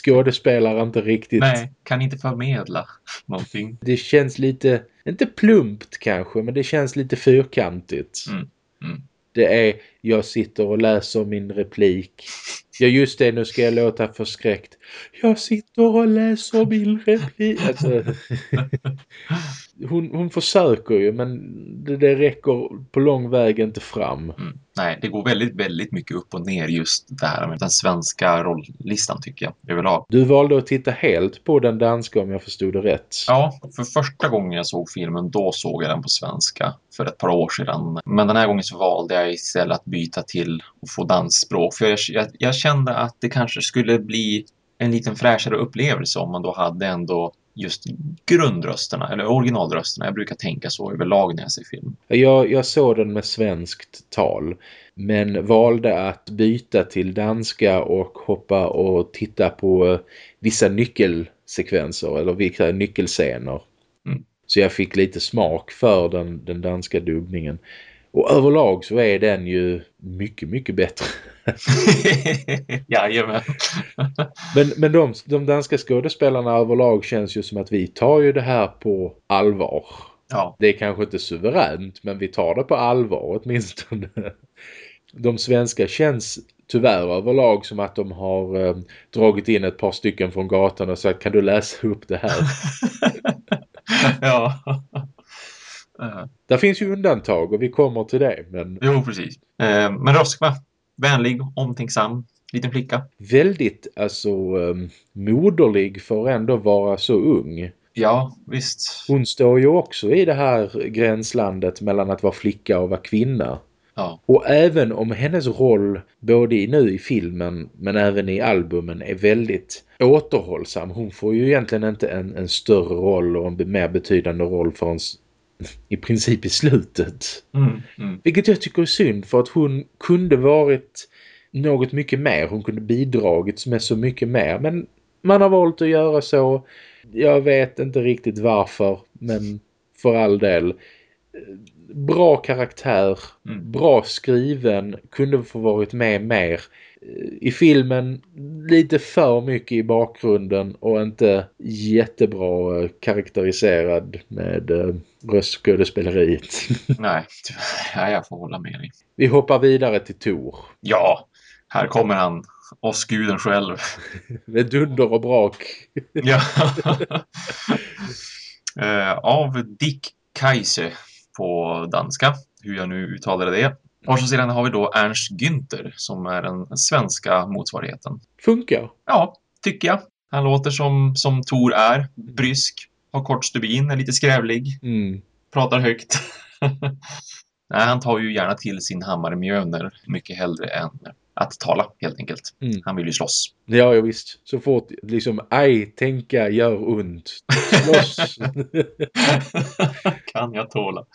skådespelar inte riktigt. Nej, kan inte förmedla någonting. Det känns lite, inte plumpt kanske, men det känns lite fyrkantigt. Mm, mm. Det är, jag sitter och läser min replik. Ja just det, nu ska jag låta förskräckt. Jag sitter och läser min replik. Alltså, [laughs] hon, hon försöker ju men det, det räcker på lång väg inte fram. Mm. Nej, det går väldigt, väldigt mycket upp och ner just det här med den svenska rolllistan tycker jag överlag. Du valde att titta helt på den danska om jag förstod det rätt. Ja, för första gången jag såg filmen, då såg jag den på svenska för ett par år sedan. Men den här gången så valde jag istället att byta till att få dansspråk. För jag, jag, jag kände att det kanske skulle bli en liten fräschare upplevelse om man då hade ändå just grundrösterna, eller originalrösterna. Jag brukar tänka så överlag när jag ser film. Jag, jag såg den med svenskt tal men valde att byta till danska och hoppa och titta på vissa nyckelsekvenser eller vissa nyckelscener. Mm. Så jag fick lite smak för den, den danska dubbningen. Och överlag så är den ju mycket, mycket bättre. [laughs] Jajamän. [laughs] Men, men de, de danska skådespelarna överlag känns ju som att vi tar ju det här på allvar. ja, Det är kanske inte suveränt men vi tar det på allvar åtminstone. [laughs] De svenska känns tyvärr överlag som att de har eh, dragit in ett par stycken från gatan och sagt kan du läsa upp det här? ja. Eh, Där finns ju undantag och vi kommer till det men jo, precis. Eh, men Roskva, vänlig, omtänksam, liten flicka. väldigt alltså eh, moderlig för att ändå vara så ung. Ja, visst. Hon står ju också i det här gränslandet mellan att vara flicka och vara kvinna. Ja, Och även om hennes roll både i nu i filmen men även i albumen är väldigt återhållsam. Hon får ju egentligen inte en, en större roll och en mer betydande roll förrän i princip i slutet. mm, mm. Vilket jag tycker är synd för att hon kunde varit något mycket mer. Hon kunde bidragit med så mycket mer. Men man har valt att göra så. Jag vet inte riktigt varför men för all del. Bra karaktär, Mm. bra skriven, kunde få varit med mer. I filmen lite för mycket i bakgrunden och inte jättebra eh, karaktäriserad med eh, röstskådespeleriet. [laughs] Nej. Ja, jag får hålla med dig. Vi hoppar vidare till Tor. Ja, här kommer han. Åskguden själv. [laughs] Med dunder och brak. [laughs] Ja. Eh, av Dick Kaiser på danska, hur jag nu uttalade det. Och så sedan har vi då Ernst Günther som är den svenska motsvarigheten. Funkar. Ja, tycker jag. Han låter som, som Tor är. Brysk, har kort stubin, är lite skrävlig, Mm. pratar högt. [laughs] Nej, han tar ju gärna till sin hammare Mjölner mycket hellre än att tala, helt enkelt. Mm. Han vill ju slåss. Ja, ja, visst. Så fort liksom, aj, tänka, gör ont. Slåss. [laughs] kan jag tåla.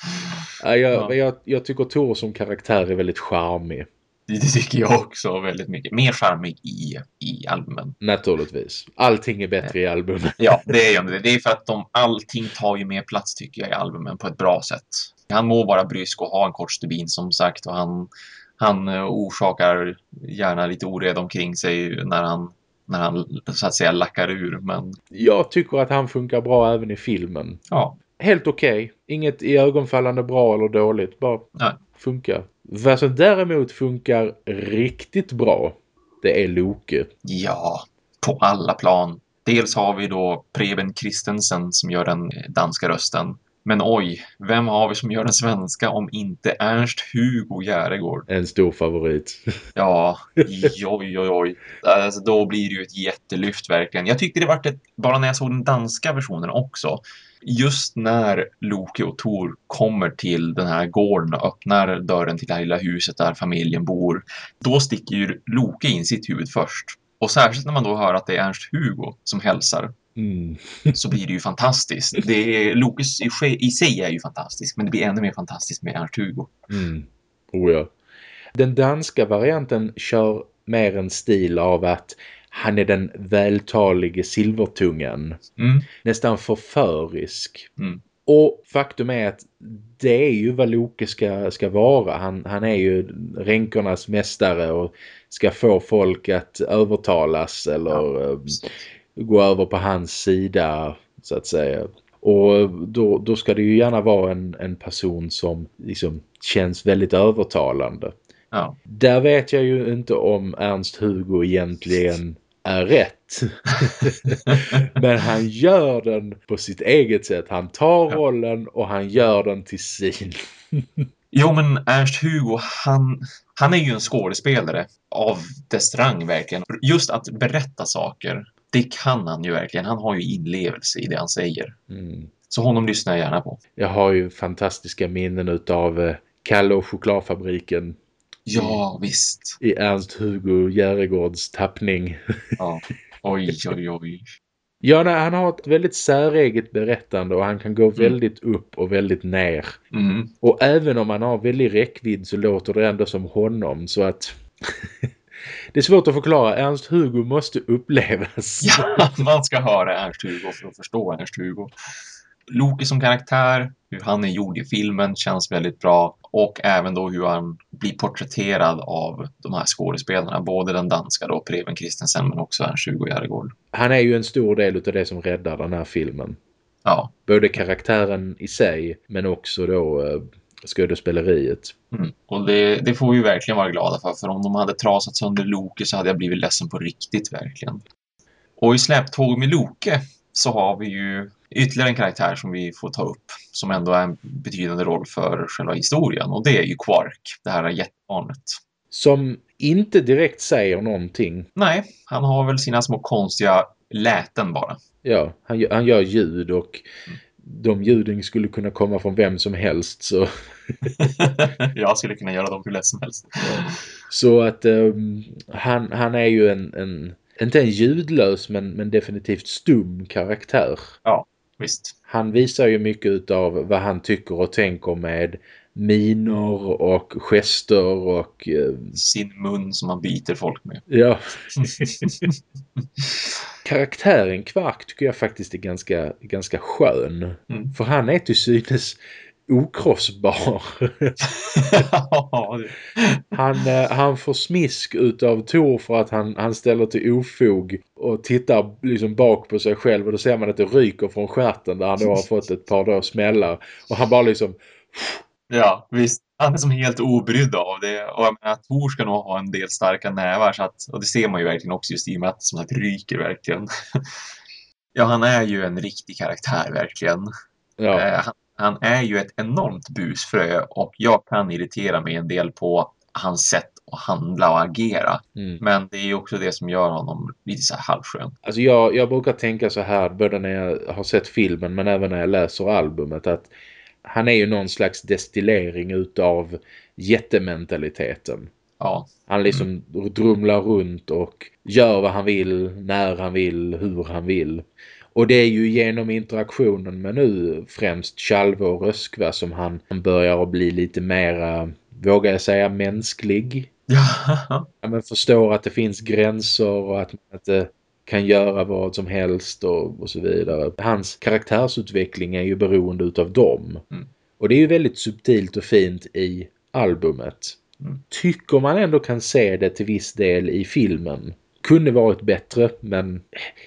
ja, jag, Ja. jag, jag tycker Tor som karaktär är väldigt charmig. Det tycker jag också väldigt mycket. Mer charmig i, i albumen. Naturligtvis. Allting är bättre i albumet. Ja, det är ju det. Det är för att de, allting tar ju mer plats tycker jag i albumen på ett bra sätt. Han må vara brysk och ha en kort stubin som sagt och han, han eh, orsakar gärna lite oreda omkring sig när han, när han så att säga lackar ur. Men Jag tycker att han funkar bra även i filmen. ja, Helt okej. Inget i ögonfallande bra eller dåligt. Bara Nej. funkar. Vad som däremot funkar riktigt bra, det är Loke. Ja, på alla plan. Dels har vi då Preben Christensen som gör den danska rösten. Men oj, vem har vi som gör den svenska om inte Ernst-Hugo Järegård? En stor favorit. Ja, oj, oj, oj. Alltså, då blir det ju ett jättelyft verkligen. Jag tyckte det var ett, bara när jag såg den danska versionen också. Just när Loke och Tor kommer till den här gården och öppnar dörren till det här lilla huset där familjen bor. Då sticker ju Loke in sitt huvud först. Och särskilt när man då hör att det är Ernst-Hugo som hälsar. Mm. [laughs] så blir det ju fantastiskt. Det är, Lokes i, i sig är ju fantastisk, men det blir ännu mer fantastiskt med Ernst-Hugo. Mm. Oh ja. Den danska varianten kör mer en stil av att han är den vältalige silvertungan. Mm. Nästan förförisk. Mm. Och faktum är att det är ju vad Loke ska, ska vara. Han, han är ju ränkornas mästare och ska få folk att övertalas eller Ja, eh, gå över på hans sida så att säga. Och då, då ska det ju gärna vara en, en person som liksom känns väldigt övertalande. Ja. Där vet jag ju inte om Ernst Hugo egentligen är rätt. [laughs] Men han gör den på sitt eget sätt. Han tar Ja. rollen och han gör den till sin. [laughs] Jo, men Ernst-Hugo, han, han är ju en skådespelare av dess rang verkligen. Just att berätta saker, det kan han ju verkligen. Han har ju inlevelse i det han säger. Mm. Så honom lyssnar jag gärna på. Jag har ju fantastiska minnen utav eh, Kalle och chokladfabriken Ja, visst. i Ernst Hugo Järegårds tappning. Ja. Oj, oj, oj. Ja, nej, han har ett väldigt säreget berättande och han kan gå väldigt upp och väldigt ner. Mm. Och även om han har väldigt räckvidd så låter det ändå som honom så att [laughs] det är svårt att förklara. Ernst Hugo måste upplevas. [laughs] Ja, man ska höra Ernst-Hugo för att förstå Ernst-Hugo. Loke som karaktär, hur han är gjord i filmen känns väldigt bra och även då hur han blir porträtterad av de här skådespelarna, både den danska då, Preben Christensen men också Ernst-Hugo Järegård. Han är ju en stor del av det som räddar den här filmen. Ja, Både karaktären i sig men också då eh, skådespeleriet. mm. och det, det får vi verkligen vara glada för, för om de hade trasat sönder Loke så hade jag blivit ledsen på riktigt verkligen. Och i släptåg med Loke så har vi ju ytterligare en karaktär som vi får ta upp som ändå är en betydande roll för själva historien och det är ju Quark, det här jättebarnet. Som inte direkt säger någonting. Nej, han har väl sina små konstiga läten bara. Ja, han, han gör ljud och de ljuden skulle kunna komma från vem som helst. Så, [laughs] jag skulle kunna göra dem hur lätt som helst. så att ehm, han, han är ju en, en, inte en ljudlös men, men definitivt stum karaktär. Visst. Han visar ju mycket av vad han tycker och tänker med miner och gester och eh, Sin mun som han biter folk med. ja, [laughs] karaktären Quark tycker jag faktiskt är ganska, ganska skön. Mm. För han är till synes okrossbar. [laughs] Han, eh, han får smisk utav Tor för att han, han ställer till ofog och tittar liksom bak på sig själv och då ser man att det ryker från stjärten där han då har [laughs] fått ett par då smällar. Och han bara liksom, ja, visst. Han är som helt obrydd av det. Och jag menar, Tor ska nog ha en del starka nävar. Så att, och det ser man ju verkligen också just i och med att som sagt ryker verkligen. [laughs] ja, han är ju en riktig karaktär verkligen. ja, Eh, han, han är ju ett enormt busfrö och jag kan irritera mig en del på hans sätt att handla och agera. mm. Men det är ju också det som gör honom lite så här halvskön. Alltså jag, jag brukar tänka så här både när jag har sett filmen men även när jag läser albumet att han är ju någon slags destillering utav jättementaliteten. Ja, Han liksom drumlar runt och gör vad han vill, när han vill, hur han vill. Och det är ju genom interaktionen med nu främst Chalve och Röskva som han, han börjar att bli lite mera, vågar jag säga, mänsklig. Ja, men förstår att det finns gränser och att man inte kan göra vad som helst och, och så vidare. Hans karaktärsutveckling är ju beroende utav dem. Mm. Och det är ju väldigt subtilt och fint i albumet. Mm. Tycker man ändå kan se det till viss del i filmen. Kunde varit bättre men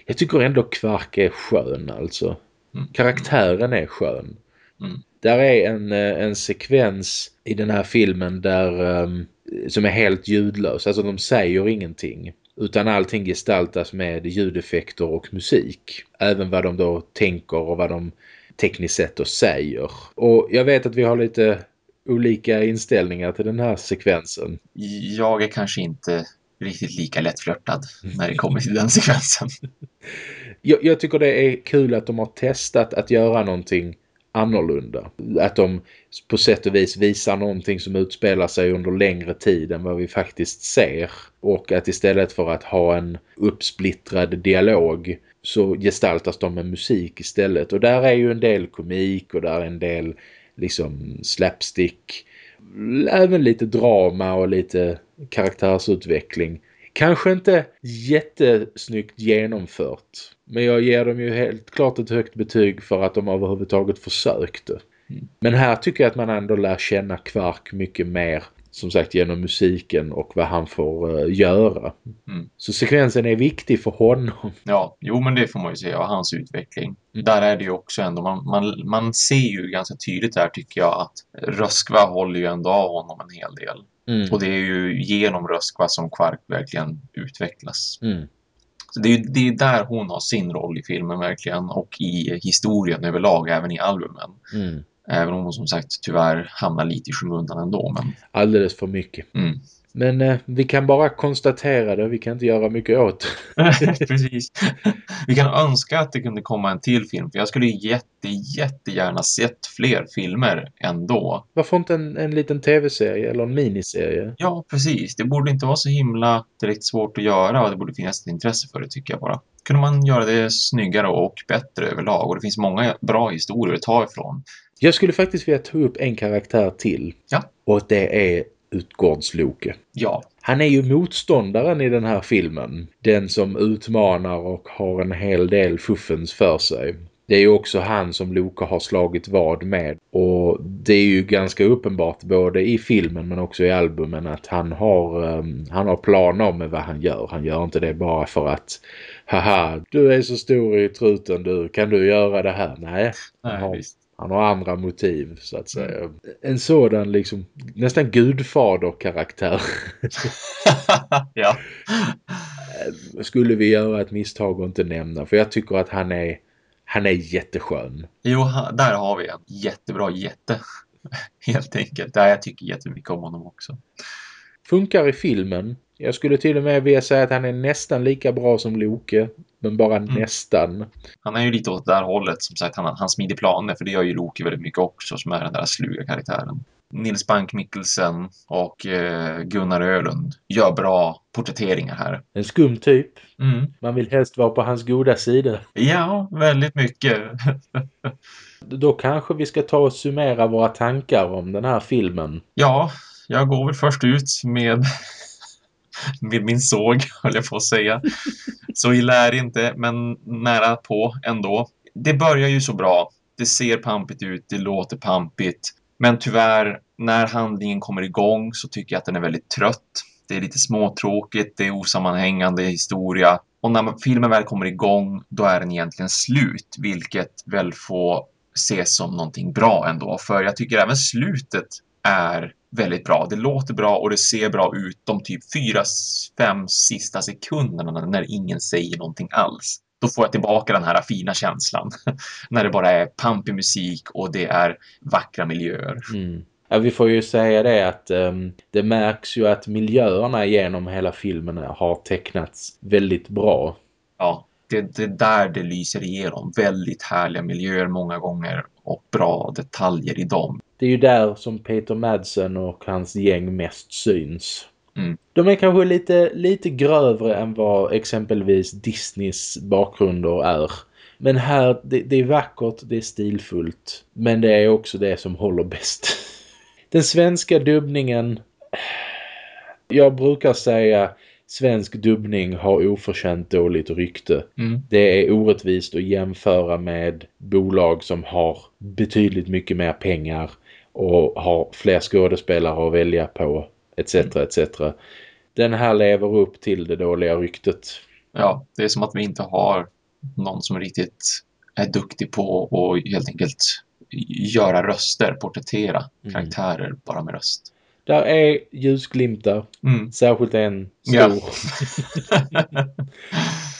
jag tycker ändå Kvark är skön alltså. Mm. Karaktären är skön. Mm. Där är en, eh, en sekvens i den här filmen där um, som är helt ljudlös. Alltså de säger ingenting. Utan allting gestaltas med ljudeffekter och musik. Även vad de då tänker och vad de tekniskt sett då säger. Och jag vet att vi har lite olika inställningar till den här sekvensen. Jag är kanske inte riktigt lika lättflörtad när det kommer till den sekvensen. [laughs] Jag, jag, tycker det är kul att de har testat att göra någonting annorlunda. Att de på sätt och vis visar någonting som utspelar sig under längre tid än vad vi faktiskt ser. Och att istället för att ha en uppsplittrad dialog så gestaltas de med musik istället. Och där är ju en del komik och där är en del liksom slapstick. Även lite drama och lite karaktärsutveckling. Kanske inte jättesnyggt genomfört. Men jag ger dem ju helt klart ett högt betyg för att de överhuvudtaget försökte. Mm. Men här tycker jag att man ändå lär känna Kvark mycket mer som sagt genom musiken och vad han får uh, göra. Mm. Så sekvensen är viktig för honom. [laughs] Ja, jo men det får man ju säga, och hans utveckling. Mm. Där är det ju också ändå, man, man, man ser ju ganska tydligt där tycker jag att Röskva håller ju ändå av honom en hel del. Mm. Och det är ju genom Röskva som Kvark verkligen utvecklas. Mm. Så det är, det är där hon har sin roll i filmen verkligen och i historien överlag, även i albumen. Även om hon som sagt tyvärr hamnar lite i skymundan ändå. Men... Alldeles för mycket. Mm. Men eh, vi kan bara konstatera det. Vi kan inte göra mycket åt. [laughs] Precis. Vi kan önska att det kunde komma en till film. För jag skulle jätte, jättegärna sett fler filmer ändå. Varför inte en, en liten tv-serie eller en miniserie? Ja, precis. Det borde inte vara så himla direkt svårt att göra. Och det borde finnas ett intresse för det tycker jag bara. Kunde man göra det snyggare och bättre överlag. Och det finns många bra historier att ta ifrån. Jag skulle faktiskt vilja ta upp en karaktär till. Ja. Och det är Utgårdsloke. Ja. Han är ju motståndaren i den här filmen. Den som utmanar och har en hel del fuffens för sig. Det är ju också han som Loke har slagit vad med. Och det är ju ganska uppenbart både i filmen men också i albumen att han har, um, han har planer med vad han gör. Han gör inte det bara för att haha, du är så stor i truten du, kan du göra det här? Nej, Nej har, visst. Han har andra motiv så att säga. Mm. En sådan liksom nästan gudfader-karaktär. [laughs] ja. Skulle vi göra ett misstag och inte nämna. För jag tycker att han är, han är jätteskön. Jo, där har vi en jättebra jätte. [laughs] Helt enkelt. Där jag tycker jättemycket om honom också. Funkar i filmen. Jag skulle till och med vilja säga att han är nästan lika bra som Loke. Men bara mm. nästan. Han är ju lite åt det där hållet. Som sagt, han, han smider planer. För det gör ju Loki väldigt mycket också. Som är den där sluga karaktären. Nils Bank Mikkelsen och eh, Gunnar Ölund gör bra porträtteringar här. En skum typ. Mm. Man vill helst vara på hans goda sida. Ja, väldigt mycket. [laughs] Då kanske vi ska ta och summera våra tankar om den här filmen. Ja, jag går väl först ut med med min såg, höll jag på att säga. Så illa är det inte, men nära på ändå. Det börjar ju så bra. Det ser pampigt ut, det låter pampigt. Men tyvärr, när handlingen kommer igång så tycker jag att den är väldigt trött. Det är lite småtråkigt, det är osammanhängande historia. Och när filmen väl kommer igång, då är den egentligen slut. Vilket väl får ses som någonting bra ändå. För jag tycker även slutet är väldigt bra. Det låter bra och det ser bra ut de typ 4-5 sista sekunderna när ingen säger någonting alls. Då får jag tillbaka den här fina känslan. [laughs] när det bara är pampig musik och det är vackra miljöer. Mm. Ja, vi får ju säga det att um, det märks ju att miljöerna genom hela filmen har tecknats väldigt bra. Ja, det, det är där det lyser igenom. Väldigt härliga miljöer många gånger och bra detaljer i dem. Det är ju där som Peter Madsen och hans gäng mest syns. Mm. De är kanske lite, lite grövre än vad exempelvis Disneys bakgrunder är. Men här, det, det, är vackert, det är stilfullt. Men det är också det som håller bäst. [laughs] Den svenska dubbningen... Jag brukar säga svensk dubbning har oförtjänt dåligt rykte. Mm. Det är orättvist att jämföra med bolag som har betydligt mycket mer pengar och har fler skådespelare att välja på etc. Mm. etc. Den här lever upp till det dåliga ryktet. Ja, det är som att vi inte har någon som riktigt är duktig på att helt enkelt göra röster, porträttera Mm. karaktärer bara med röst. Där är ljusglimtar, Mm. särskilt en stor. Ja. [laughs]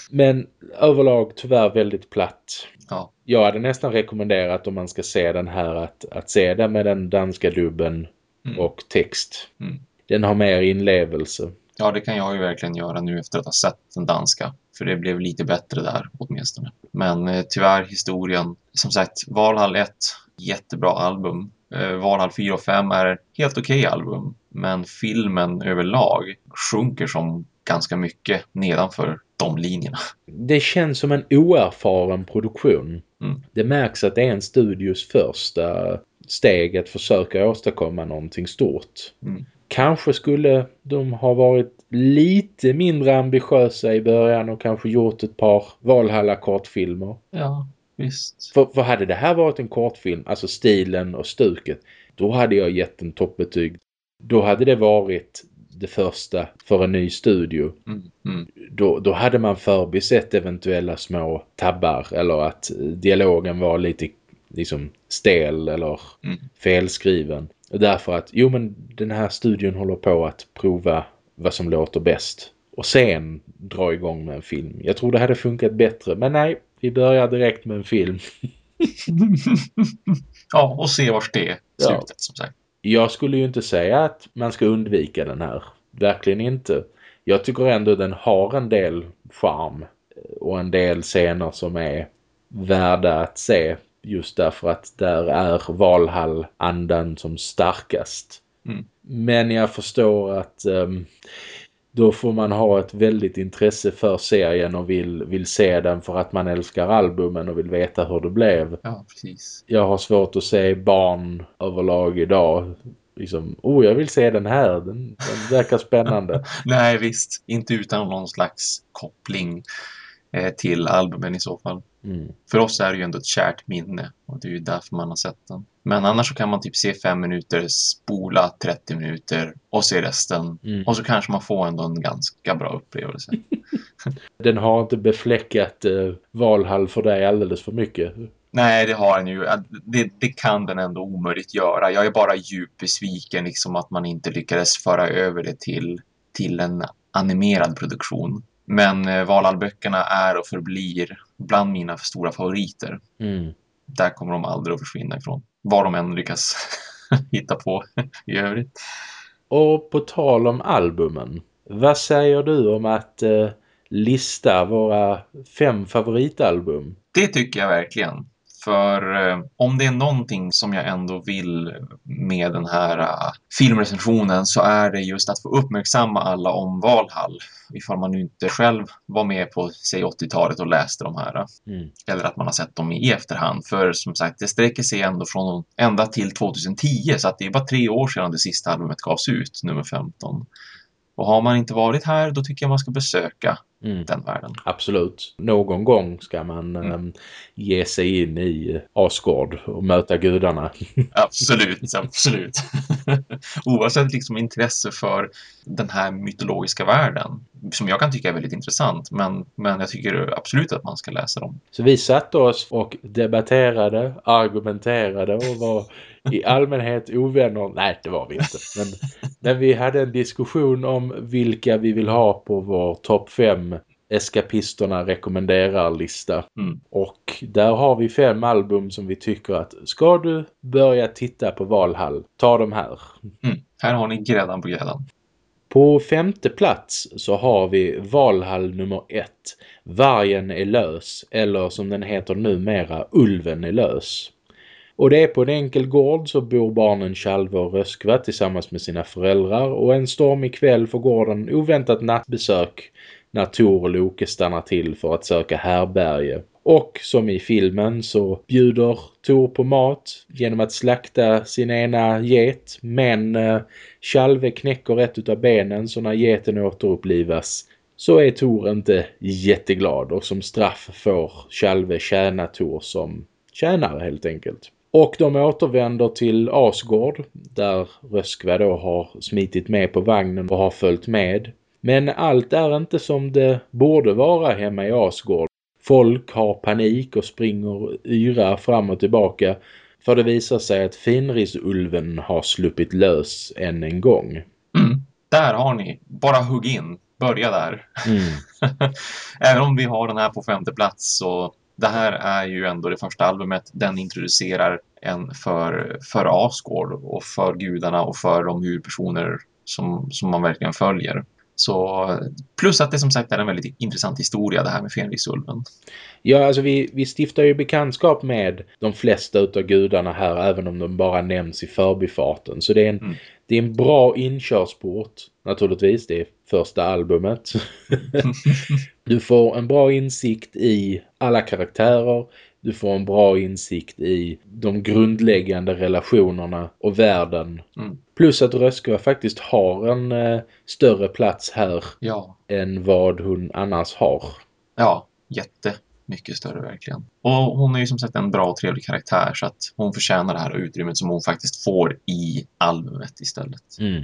Men överlag tyvärr väldigt platt. Ja. Jag hade nästan rekommenderat om man ska se den här att, att se den med den danska dubben Mm. och text. Mm. Den har mer inlevelse. ja, det kan jag ju verkligen göra nu efter att ha sett den danska. För det blev lite bättre där åtminstone. Men eh, tyvärr historien. Som sagt, Valhall 1, jättebra album. Eh, Valhall 4 och 5 är helt okej album. Men filmen överlag sjunker som ganska mycket nedanför de linjerna. Det känns som en oerfaren produktion. Mm. Det märks att det är en studios första steg att försöka åstadkomma någonting stort. Mm. Kanske skulle de ha varit lite mindre ambitiösa i början och kanske gjort ett par Valhalla kortfilmer. Ja, visst. För, för hade det här varit en kortfilm, alltså stilen och stuket, då hade jag gett en toppbetyg. Då hade det varit det första för en ny studio. Mm. Mm. Då, då hade man förbisett eventuella små tabbar eller att dialogen var lite liksom stel eller Mm. felskriven. Därför att, jo men den här studion håller på att prova vad som låter bäst. Och sen dra igång med en film. Jag tror det hade funkat bättre, men nej, vi börjar direkt med en film. [laughs] ja, och se vart det är Ja. slutet som sagt. Jag skulle ju inte säga att man ska undvika den här. Verkligen inte. Jag tycker ändå den har en del charm och en del scener som är värda att se. Just därför att där är Valhall-andan som starkast. Mm. Men jag förstår att ehm, då får man ha ett väldigt intresse för serien och vill, vill se den för att man älskar albumen och vill veta hur det blev Ja, precis. jag har svårt att se barn överlag idag. Liksom, oh jag vill se den här, den, den verkar spännande. [laughs] Nej, visst. Inte utan någon slags koppling eh, till albumen i så fall. Mm. För oss är det ju ändå ett kärt minne och det är ju därför man har sett den. Men annars så kan man typ se fem minuter, spola 30 minuter och se resten. Mm. Och så kanske man får ändå en ganska bra upplevelse. [laughs] [laughs] Den har inte befläckat eh, Valhall för dig alldeles för mycket. Nej, det har den ju. Det, det kan den ändå omöjligt göra. Jag är bara djupt besviken liksom att man inte lyckades föra över det till, till en animerad produktion. Men eh, Valhall-böckerna är och förblir bland mina stora favoriter. Mm. Där kommer de aldrig att försvinna ifrån. Vad de än lyckas [laughs] hitta på i övrigt. Och på tal om albumen. Vad säger du om att eh, lista våra fem favoritalbum? Det tycker jag verkligen. För eh, om det är någonting som jag ändå vill med den här eh, filmrecensionen så är det just att få uppmärksamma alla om Valhall. Ifall man nu inte själv var med på, säg 80-talet och läste de här. Mm. Eller att man har sett dem i efterhand. För som sagt, det sträcker sig ändå från ända till 2010. Så att det är bara tre år sedan det sista albumet gavs ut, nummer 15. Och har man inte varit här, då tycker jag man ska besöka Mm. den världen. Absolut. Någon gång ska man Mm. eh, ge sig in i Asgård och möta gudarna. [laughs] Absolut, absolut. [laughs] Oavsett liksom intresse för den här mytologiska världen. Som jag kan tycka är väldigt intressant. Men, men jag tycker absolut att man ska läsa dem. Så vi satte oss och debatterade, argumenterade och var i allmänhet ovänner. Nej, det var vi inte. Men, men vi hade en diskussion om vilka vi vill ha på vår topp 5 eskapisterna rekommenderar-lista. Mm. Och där har vi fem album som vi tycker att ska du börja titta på Valhall, ta de här. Mm. Här har ni gräddan på gräddan. På femte plats så har vi Valhall nummer ett. Vargen är lös, eller som den heter numera, Ulven är lös. Och det är på en enkel gård så bor barnen Chalva och Röskva tillsammans med sina föräldrar och en stormig kväll får gården oväntat nattbesök när Tor och Loke stannar till för att söka härberge. Och som i filmen så bjuder Tor på mat genom att slakta sin ena get. Men eh, Chalve knäcker ett utav benen så när geten återupplivas så är Tor inte jätteglad och som straff får Chalve tjäna Tor som tjänare helt enkelt. Och de återvänder till Asgård där Röskva då har smitit med på vagnen och har följt med. Men allt är inte som det borde vara hemma i Asgård. Folk har panik och springer yra fram och tillbaka. För det visar sig att Fenrisulven har sluppit lös än en gång. Mm. Där har ni. Bara hugg in. Börja där. Mm. [laughs] Även om vi har den här på femte plats så det här är ju ändå det första albumet. Den introducerar en för, för Asgård och för gudarna och för de huvudpersoner som, som man verkligen följer. Så, plus att det som sagt är en väldigt intressant historia det här med Fenrisulven. Ja, alltså vi, vi stiftar ju bekantskap med de flesta utav gudarna här även om de bara nämns i förbifarten. Så det är en, mm. Det är en bra inkörsport naturligtvis. Det är första albumet. [laughs] du får en bra insikt i alla karaktärer. Du får en bra insikt i de grundläggande relationerna och världen. Mm. Plus att Röskva faktiskt har en eh, större plats här ja. än vad hon annars har. Ja, jätte mycket större verkligen. Och hon är ju som sagt en bra och trevlig karaktär så att hon förtjänar det här utrymmet som hon faktiskt får i albumet istället. Mm,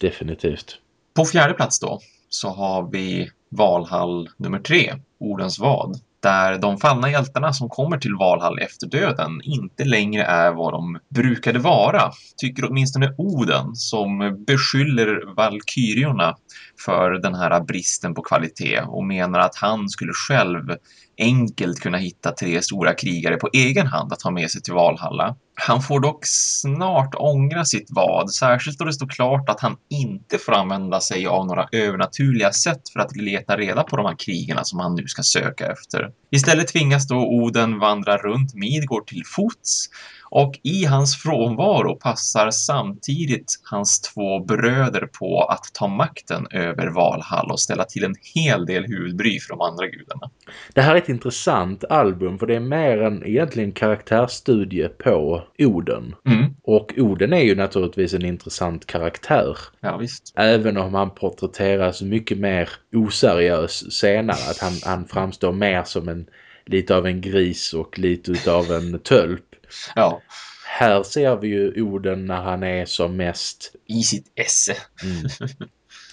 definitivt. På fjärde plats då så har vi Valhall nummer tre, Ordens vad där de fallna hjältarna som kommer till Valhall efter döden inte längre är vad de brukade vara, tycker åtminstone Oden som beskyller Valkyriorna för den här bristen på kvalitet och menar att han skulle själv enkelt kunna hitta tre stora krigare på egen hand att ha med sig till Valhalla. Han får dock snart ångra sitt vad, särskilt då det står klart att han inte får använda sig av några övernaturliga sätt för att leta reda på de här krigarna som han nu ska söka efter. Istället tvingas då Oden vandra runt Midgård till fots och i hans frånvaro passar samtidigt hans två bröder på att ta makten över Valhall och ställa till en hel del huvudbry för de andra gudarna. Det här är ett intressant album för det är mer en egentligen karaktärstudie på Oden. Mm. Och Oden är ju naturligtvis en intressant karaktär. Ja, visst. Även om han porträtteras mycket mer oseriös senare. Att han, han framstår mer som en lite av en gris och lite av en tölp. Ja. Här ser vi ju Oden när han är som mest... I sitt esse. Mm. [laughs]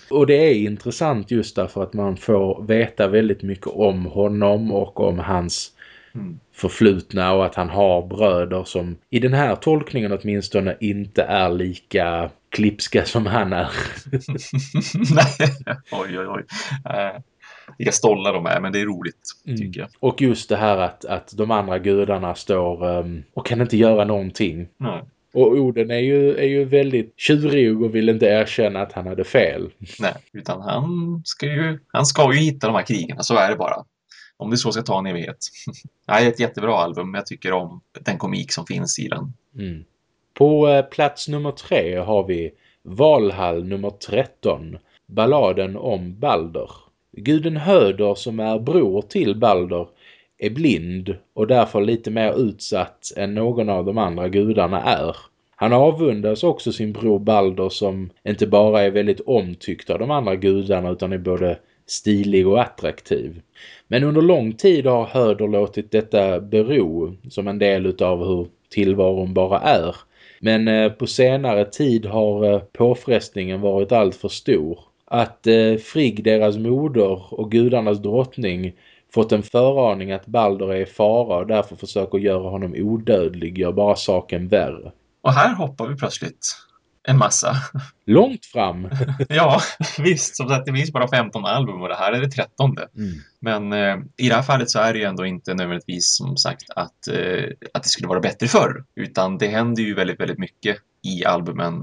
Och det är intressant just därför att man får veta väldigt mycket om honom och om hans mm. förflutna och att han har bröder som i den här tolkningen åtminstone inte är lika klipska som han är. [laughs] Nej, oj oj oj. Vilka stollar de är, men det är roligt mm. tycker jag. Och just det här att, att de andra gudarna står um, och kan inte göra någonting. Nej. Och Oden är ju, är ju väldigt tjurig och vill inte erkänna att han hade fel. Nej, utan han ska ju, han ska ju hitta de här krigarna, så är det bara. Om det så ska ta en evighet. [laughs] det är ett jättebra album, jag tycker om den komik som finns i den. Mm. På eh, plats nummer tre har vi Valhall nummer 13, balladen om Balder. Guden Höder som är bror till Balder är blind och därför lite mer utsatt än någon av de andra gudarna är. Han avundas också sin bror Balder som inte bara är väldigt omtyckt av de andra gudarna utan är både stilig och attraktiv. Men under lång tid har Höder låtit detta bero som en del av hur tillvaron bara är. Men eh, på senare tid har eh, påfrestningen varit allt för stor att eh, Frigg, deras moder och gudarnas drottning fått en föraning att Balder är i fara och därför försöker göra honom odödlig gör bara saken värre. Och här hoppar vi plötsligt en massa. [laughs] Långt fram. [laughs] ja, visst. Som sagt, det finns bara 15 album och det här är det 13. Mm. Men eh, i det här fallet så är det ju ändå inte nödvändigtvis som sagt att, eh, att det skulle vara bättre förr. Utan det händer ju väldigt, väldigt mycket i albumen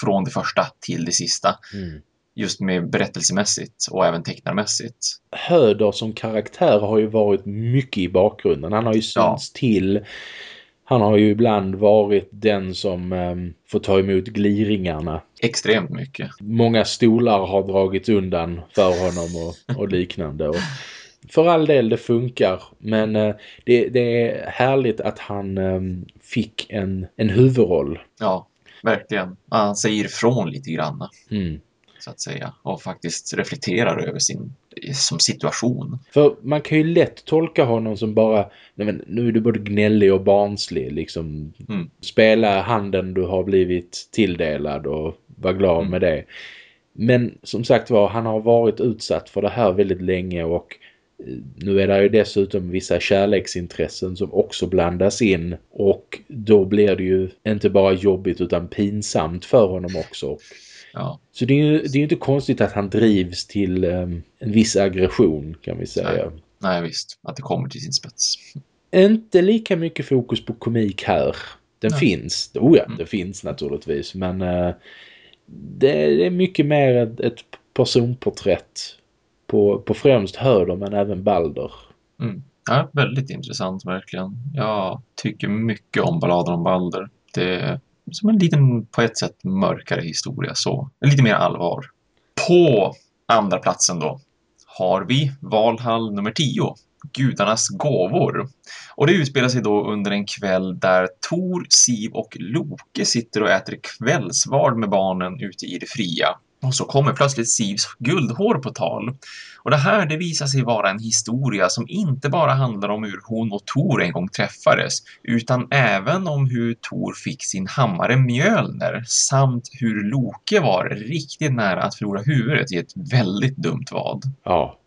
från det första till det sista. Mm just med berättelsemässigt och även tecknarmässigt. Höder som karaktär har ju varit mycket i bakgrunden. Han har ju synts ja. till. Han har ju ibland varit den som um, får ta emot gliringarna. Extremt mycket. Många stolar har dragits undan för honom och, och liknande. Och för all del, det funkar. Men uh, det, det, är härligt att han um, fick en, en huvudroll. Ja, verkligen. Han säger ifrån lite grann. Mm så att säga. Och faktiskt reflekterar över sin som situation. För man kan ju lätt tolka honom som bara, nej men, nu är du både gnällig och barnslig. Liksom, mm. spela handen du har blivit tilldelad och var glad mm. med det. Men som sagt var, han har varit utsatt för det här väldigt länge och Nu är det ju dessutom vissa kärleksintressen som också blandas in och då blir det ju inte bara jobbigt utan pinsamt för honom också. Ja. Så det är ju det är inte konstigt att han drivs till um, en viss aggression kan vi säga. Nej. Nej visst, att det kommer till sin spets. Inte lika mycket fokus på komik här. Den Nej. finns, oh ja, Mm. det finns naturligtvis men uh, det, är mycket mer ett, ett personporträtt på, på främst Höder men även Balder. Mm. Ja, väldigt intressant verkligen. Jag tycker mycket om balladen om Balder. Det som en liten, på ett sätt, mörkare historia så. Lite mer allvar. På andra platsen då har vi Valhall nummer 10. Gudarnas gåvor. Och det utspelar sig då under en kväll där Tor, Siv och Loke sitter och äter kvällsvard med barnen ute i det fria. Och så kommer plötsligt Sivs guldhår på tal. Och det här det visar sig vara en historia som inte bara handlar om hur hon och Tor en gång träffades, utan även om hur Tor fick sin hammare Mjölner, samt hur Loke var riktigt nära att förlora huvudet i ett väldigt dumt vad. Ja,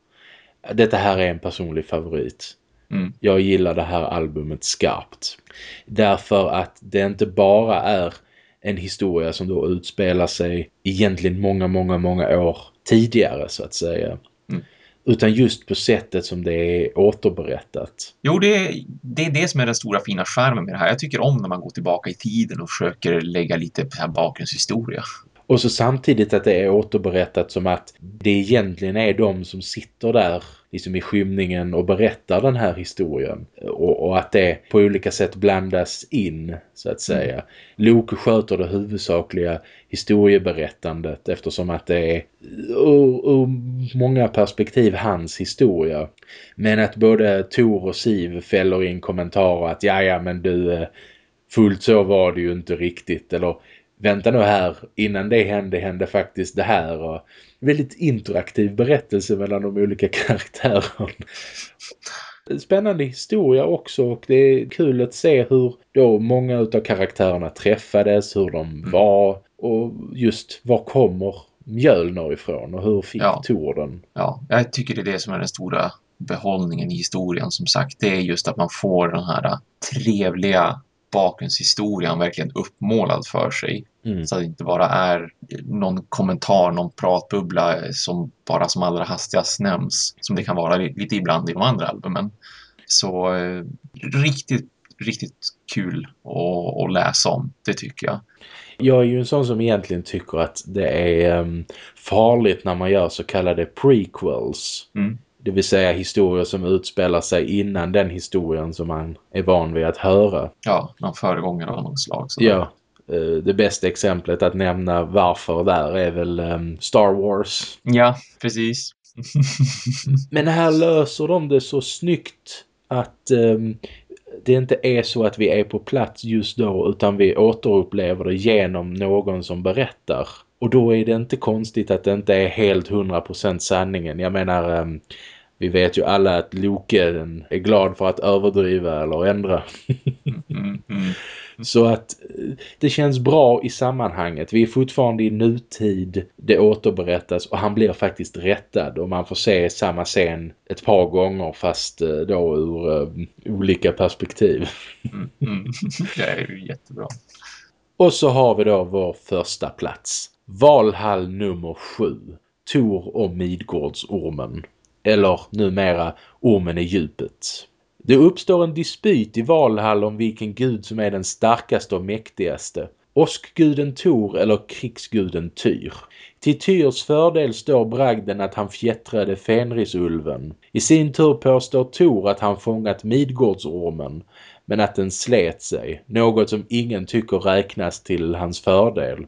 detta här är en personlig favorit. Mm. Jag gillar det här albumet skarpt. Därför att det inte bara är en historia som då utspelar sig egentligen många, många, många år tidigare så att säga. Mm. Utan just på sättet som det är återberättat. Jo, det det är det som är den stora fina skärmen med det här. Jag tycker om när man går tillbaka i tiden och försöker lägga lite så här bakgrundshistoria. Och så samtidigt att det är återberättat som att det egentligen är de som sitter där liksom i skymningen och berättar den här historien. Och, och att det på olika sätt blandas in så att säga. Loke sköter det huvudsakliga historieberättandet eftersom att det är ur, ur många perspektiv hans historia. Men att både Tor och Siv fäller in kommentarer att ja ja men du eh, fullt så var det ju inte riktigt eller vänta nu här, innan det hände hände faktiskt det här och väldigt interaktiv berättelse mellan de olika [laughs] karaktärerna. Spännande historia också och det är kul att se hur då många utav karaktärerna träffades, hur de var och just var kommer Mjölner ifrån och hur fick Ja. Tor den? Ja, jag tycker det är det som är den stora behållningen i historien som sagt. Det är just att man får den här trevliga bakgrundshistorien verkligen uppmålad för sig. Mm. Så att det inte bara är någon kommentar, någon pratbubbla som bara som allra hastigast nämns. Som det kan vara li- lite ibland i de andra albumen. Så eh, riktigt, riktigt kul att, att läsa om, det tycker jag. Jag är ju en sån som egentligen tycker att det är em, farligt när man gör så kallade prequels. Mm. Det vill säga historier som utspelar sig innan den historien som man är van vid att höra. Ja, någon föregångare av något slag. Så Ja, det bästa exemplet att nämna varför där är väl em, Star Wars. ja precis. [laughs] Men här löser de det så snyggt att em, det inte är så att vi är på plats just då utan vi återupplever det genom någon som berättar. Och då är det inte konstigt att det inte är helt 100% sanningen. Jag menar, em, vi vet ju alla att Loke är glad för att överdriva eller ändra. Mm, mm. Så att eh, det känns bra i sammanhanget. Vi är fortfarande i nutid. Det återberättas och han blir faktiskt rättad. Och man får se samma scen ett par gånger fast eh, då ur eh, olika perspektiv. Mm. [laughs] Det är ju jättebra. Och så har vi då vår första plats. Valhall nummer sju. Tor och Midgårdsormen. Eller numera Ormen i djupet. Det uppstår en dispyt i Valhall om vilken gud som är den starkaste och mäktigaste. Åskguden Tor eller krigsguden Tyr. Till Tyrs fördel står bragden att han fjättrade Fenrisulven. I sin tur påstår Tor att han fångat Midgårdsormen men att den slet sig, något som ingen tycker räknas till hans fördel.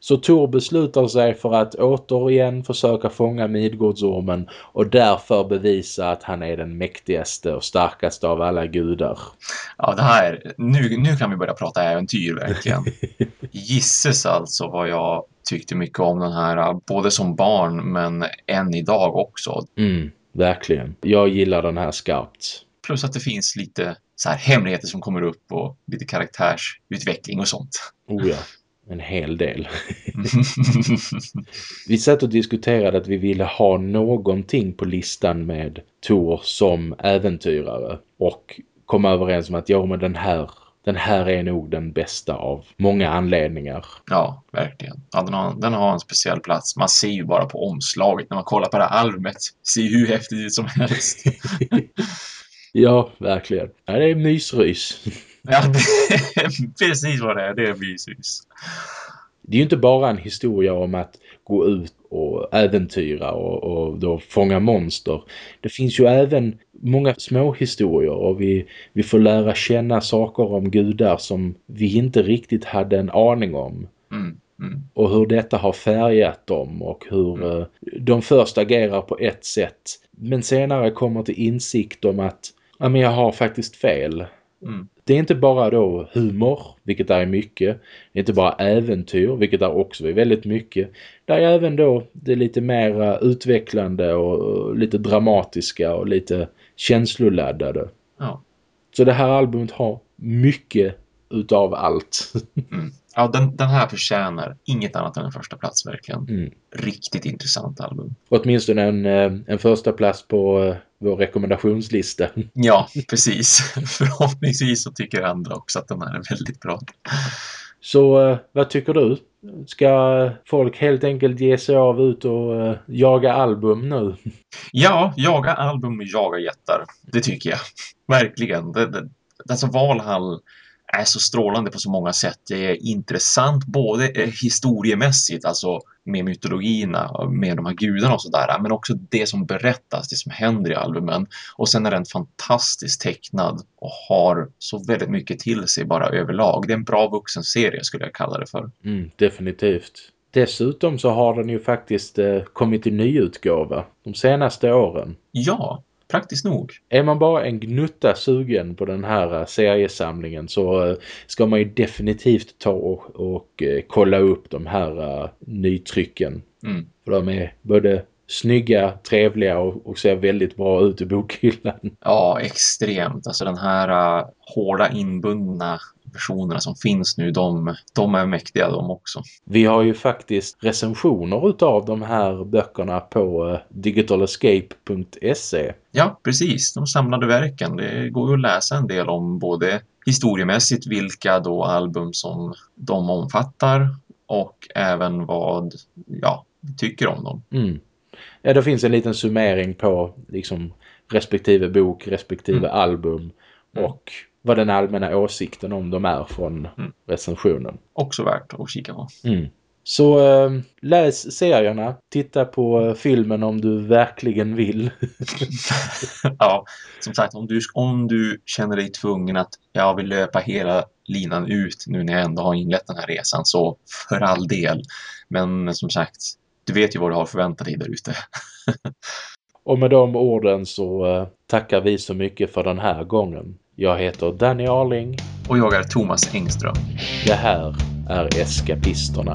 Så Tor beslutar sig för att återigen försöka fånga Midgårdsormen och därför bevisa att han är den mäktigaste och starkaste av alla gudar. Ja, det här, nu, nu kan vi börja prata äventyr verkligen. [laughs] Gisses alltså vad jag tyckte mycket om den här, både som barn men än idag också. Mm, verkligen. Jag gillar den här skarpt. Plus att det finns lite så här hemligheter som kommer upp och lite karaktärsutveckling och sånt. Oh ja. en hel del. [laughs] vi satt och diskuterade att vi ville ha någonting på listan med Tor som äventyrare och kom överens om att ja men den här den här är nog den bästa av många anledningar. Ja, verkligen. Ja, den, har, den har en speciell plats. Man ser ju bara på omslaget när man kollar på det här albumet. Ser hur häftigt ut som helst. [laughs] ja, verkligen. Ja, det är mysrys. [laughs] ja, det är precis vad det är. Det är mysrys. Det är ju inte bara en historia om att gå ut och äventyra och, och då fånga monster. Det finns ju även många små historier och vi, vi får lära känna saker om gudar som vi inte riktigt hade en aning om. Mm, mm. Och hur detta har färgat dem och hur mm. uh, de först agerar på ett sätt. Men senare kommer till insikt om att ja, men jag har faktiskt fel. Mm. Det är inte bara då humor, vilket är mycket. Det är inte bara äventyr, vilket är också väldigt mycket. Det är även då det lite mer utvecklande och lite dramatiska och lite känsloladdade. Ja. Så det här albumet har mycket utav allt. Mm. Ja, den, den, här förtjänar inget annat än en första plats verkligen. Mm. Riktigt intressant album. Åtminstone en, eh, en första plats på eh, vår rekommendationslista. Ja, precis. [laughs] Förhoppningsvis så tycker andra också att den här är väldigt bra. Så eh, vad tycker du? Ska folk helt enkelt ge sig av ut och uh, jaga album nu? Ja, jaga album och jaga jättar. Det tycker jag. Verkligen. Det, det, alltså Valhall är så strålande på så många sätt. Det är intressant både eh, historiemässigt, alltså med mytologierna, med de här gudarna och sådär, men också det som berättas, det som händer i albumen. Och sen är den fantastiskt tecknad och har så väldigt mycket till sig bara överlag. Det är en bra vuxen serie skulle jag kalla det för. Mm, definitivt. Dessutom så har den ju faktiskt eh, kommit i nyutgåva de senaste åren. Ja, praktiskt nog. Är man bara en gnutta sugen på den här eh, seriesamlingen så eh, ska man ju definitivt ta och, och eh, kolla upp de här nytrycken. Mm. För de är både snygga, trevliga och, och, ser väldigt bra ut i bokhyllan. Ja, extremt. Alltså den här uh, hårda inbundna versionerna som finns nu, de, de är mäktiga de också. Vi har ju faktiskt recensioner utav de här böckerna på uh, digitalescape.se. Ja, precis. De samlade verken. Det går ju att läsa en del om både historiemässigt vilka då album som de omfattar och även vad ja, tycker om dem. Mm. Ja, det finns en liten summering på liksom respektive bok, respektive mm. album mm. och vad den allmänna åsikten om dem är från mm. recensionen. Också värt att kika på. Mm. Så äh, läs serierna, titta på äh, filmen om du verkligen vill. [laughs] ja, som sagt, om du, om du känner dig tvungen att jag vill löpa hela linan ut nu när jag ändå har inlett den här resan så för all del. Men som sagt, du vet ju vad du har förväntat dig där ute. [laughs] Och med de orden så äh, tackar vi så mycket för den här gången. Jag heter Danny Arling. Och jag är Thomas Engström. Det här är Eskapisterna.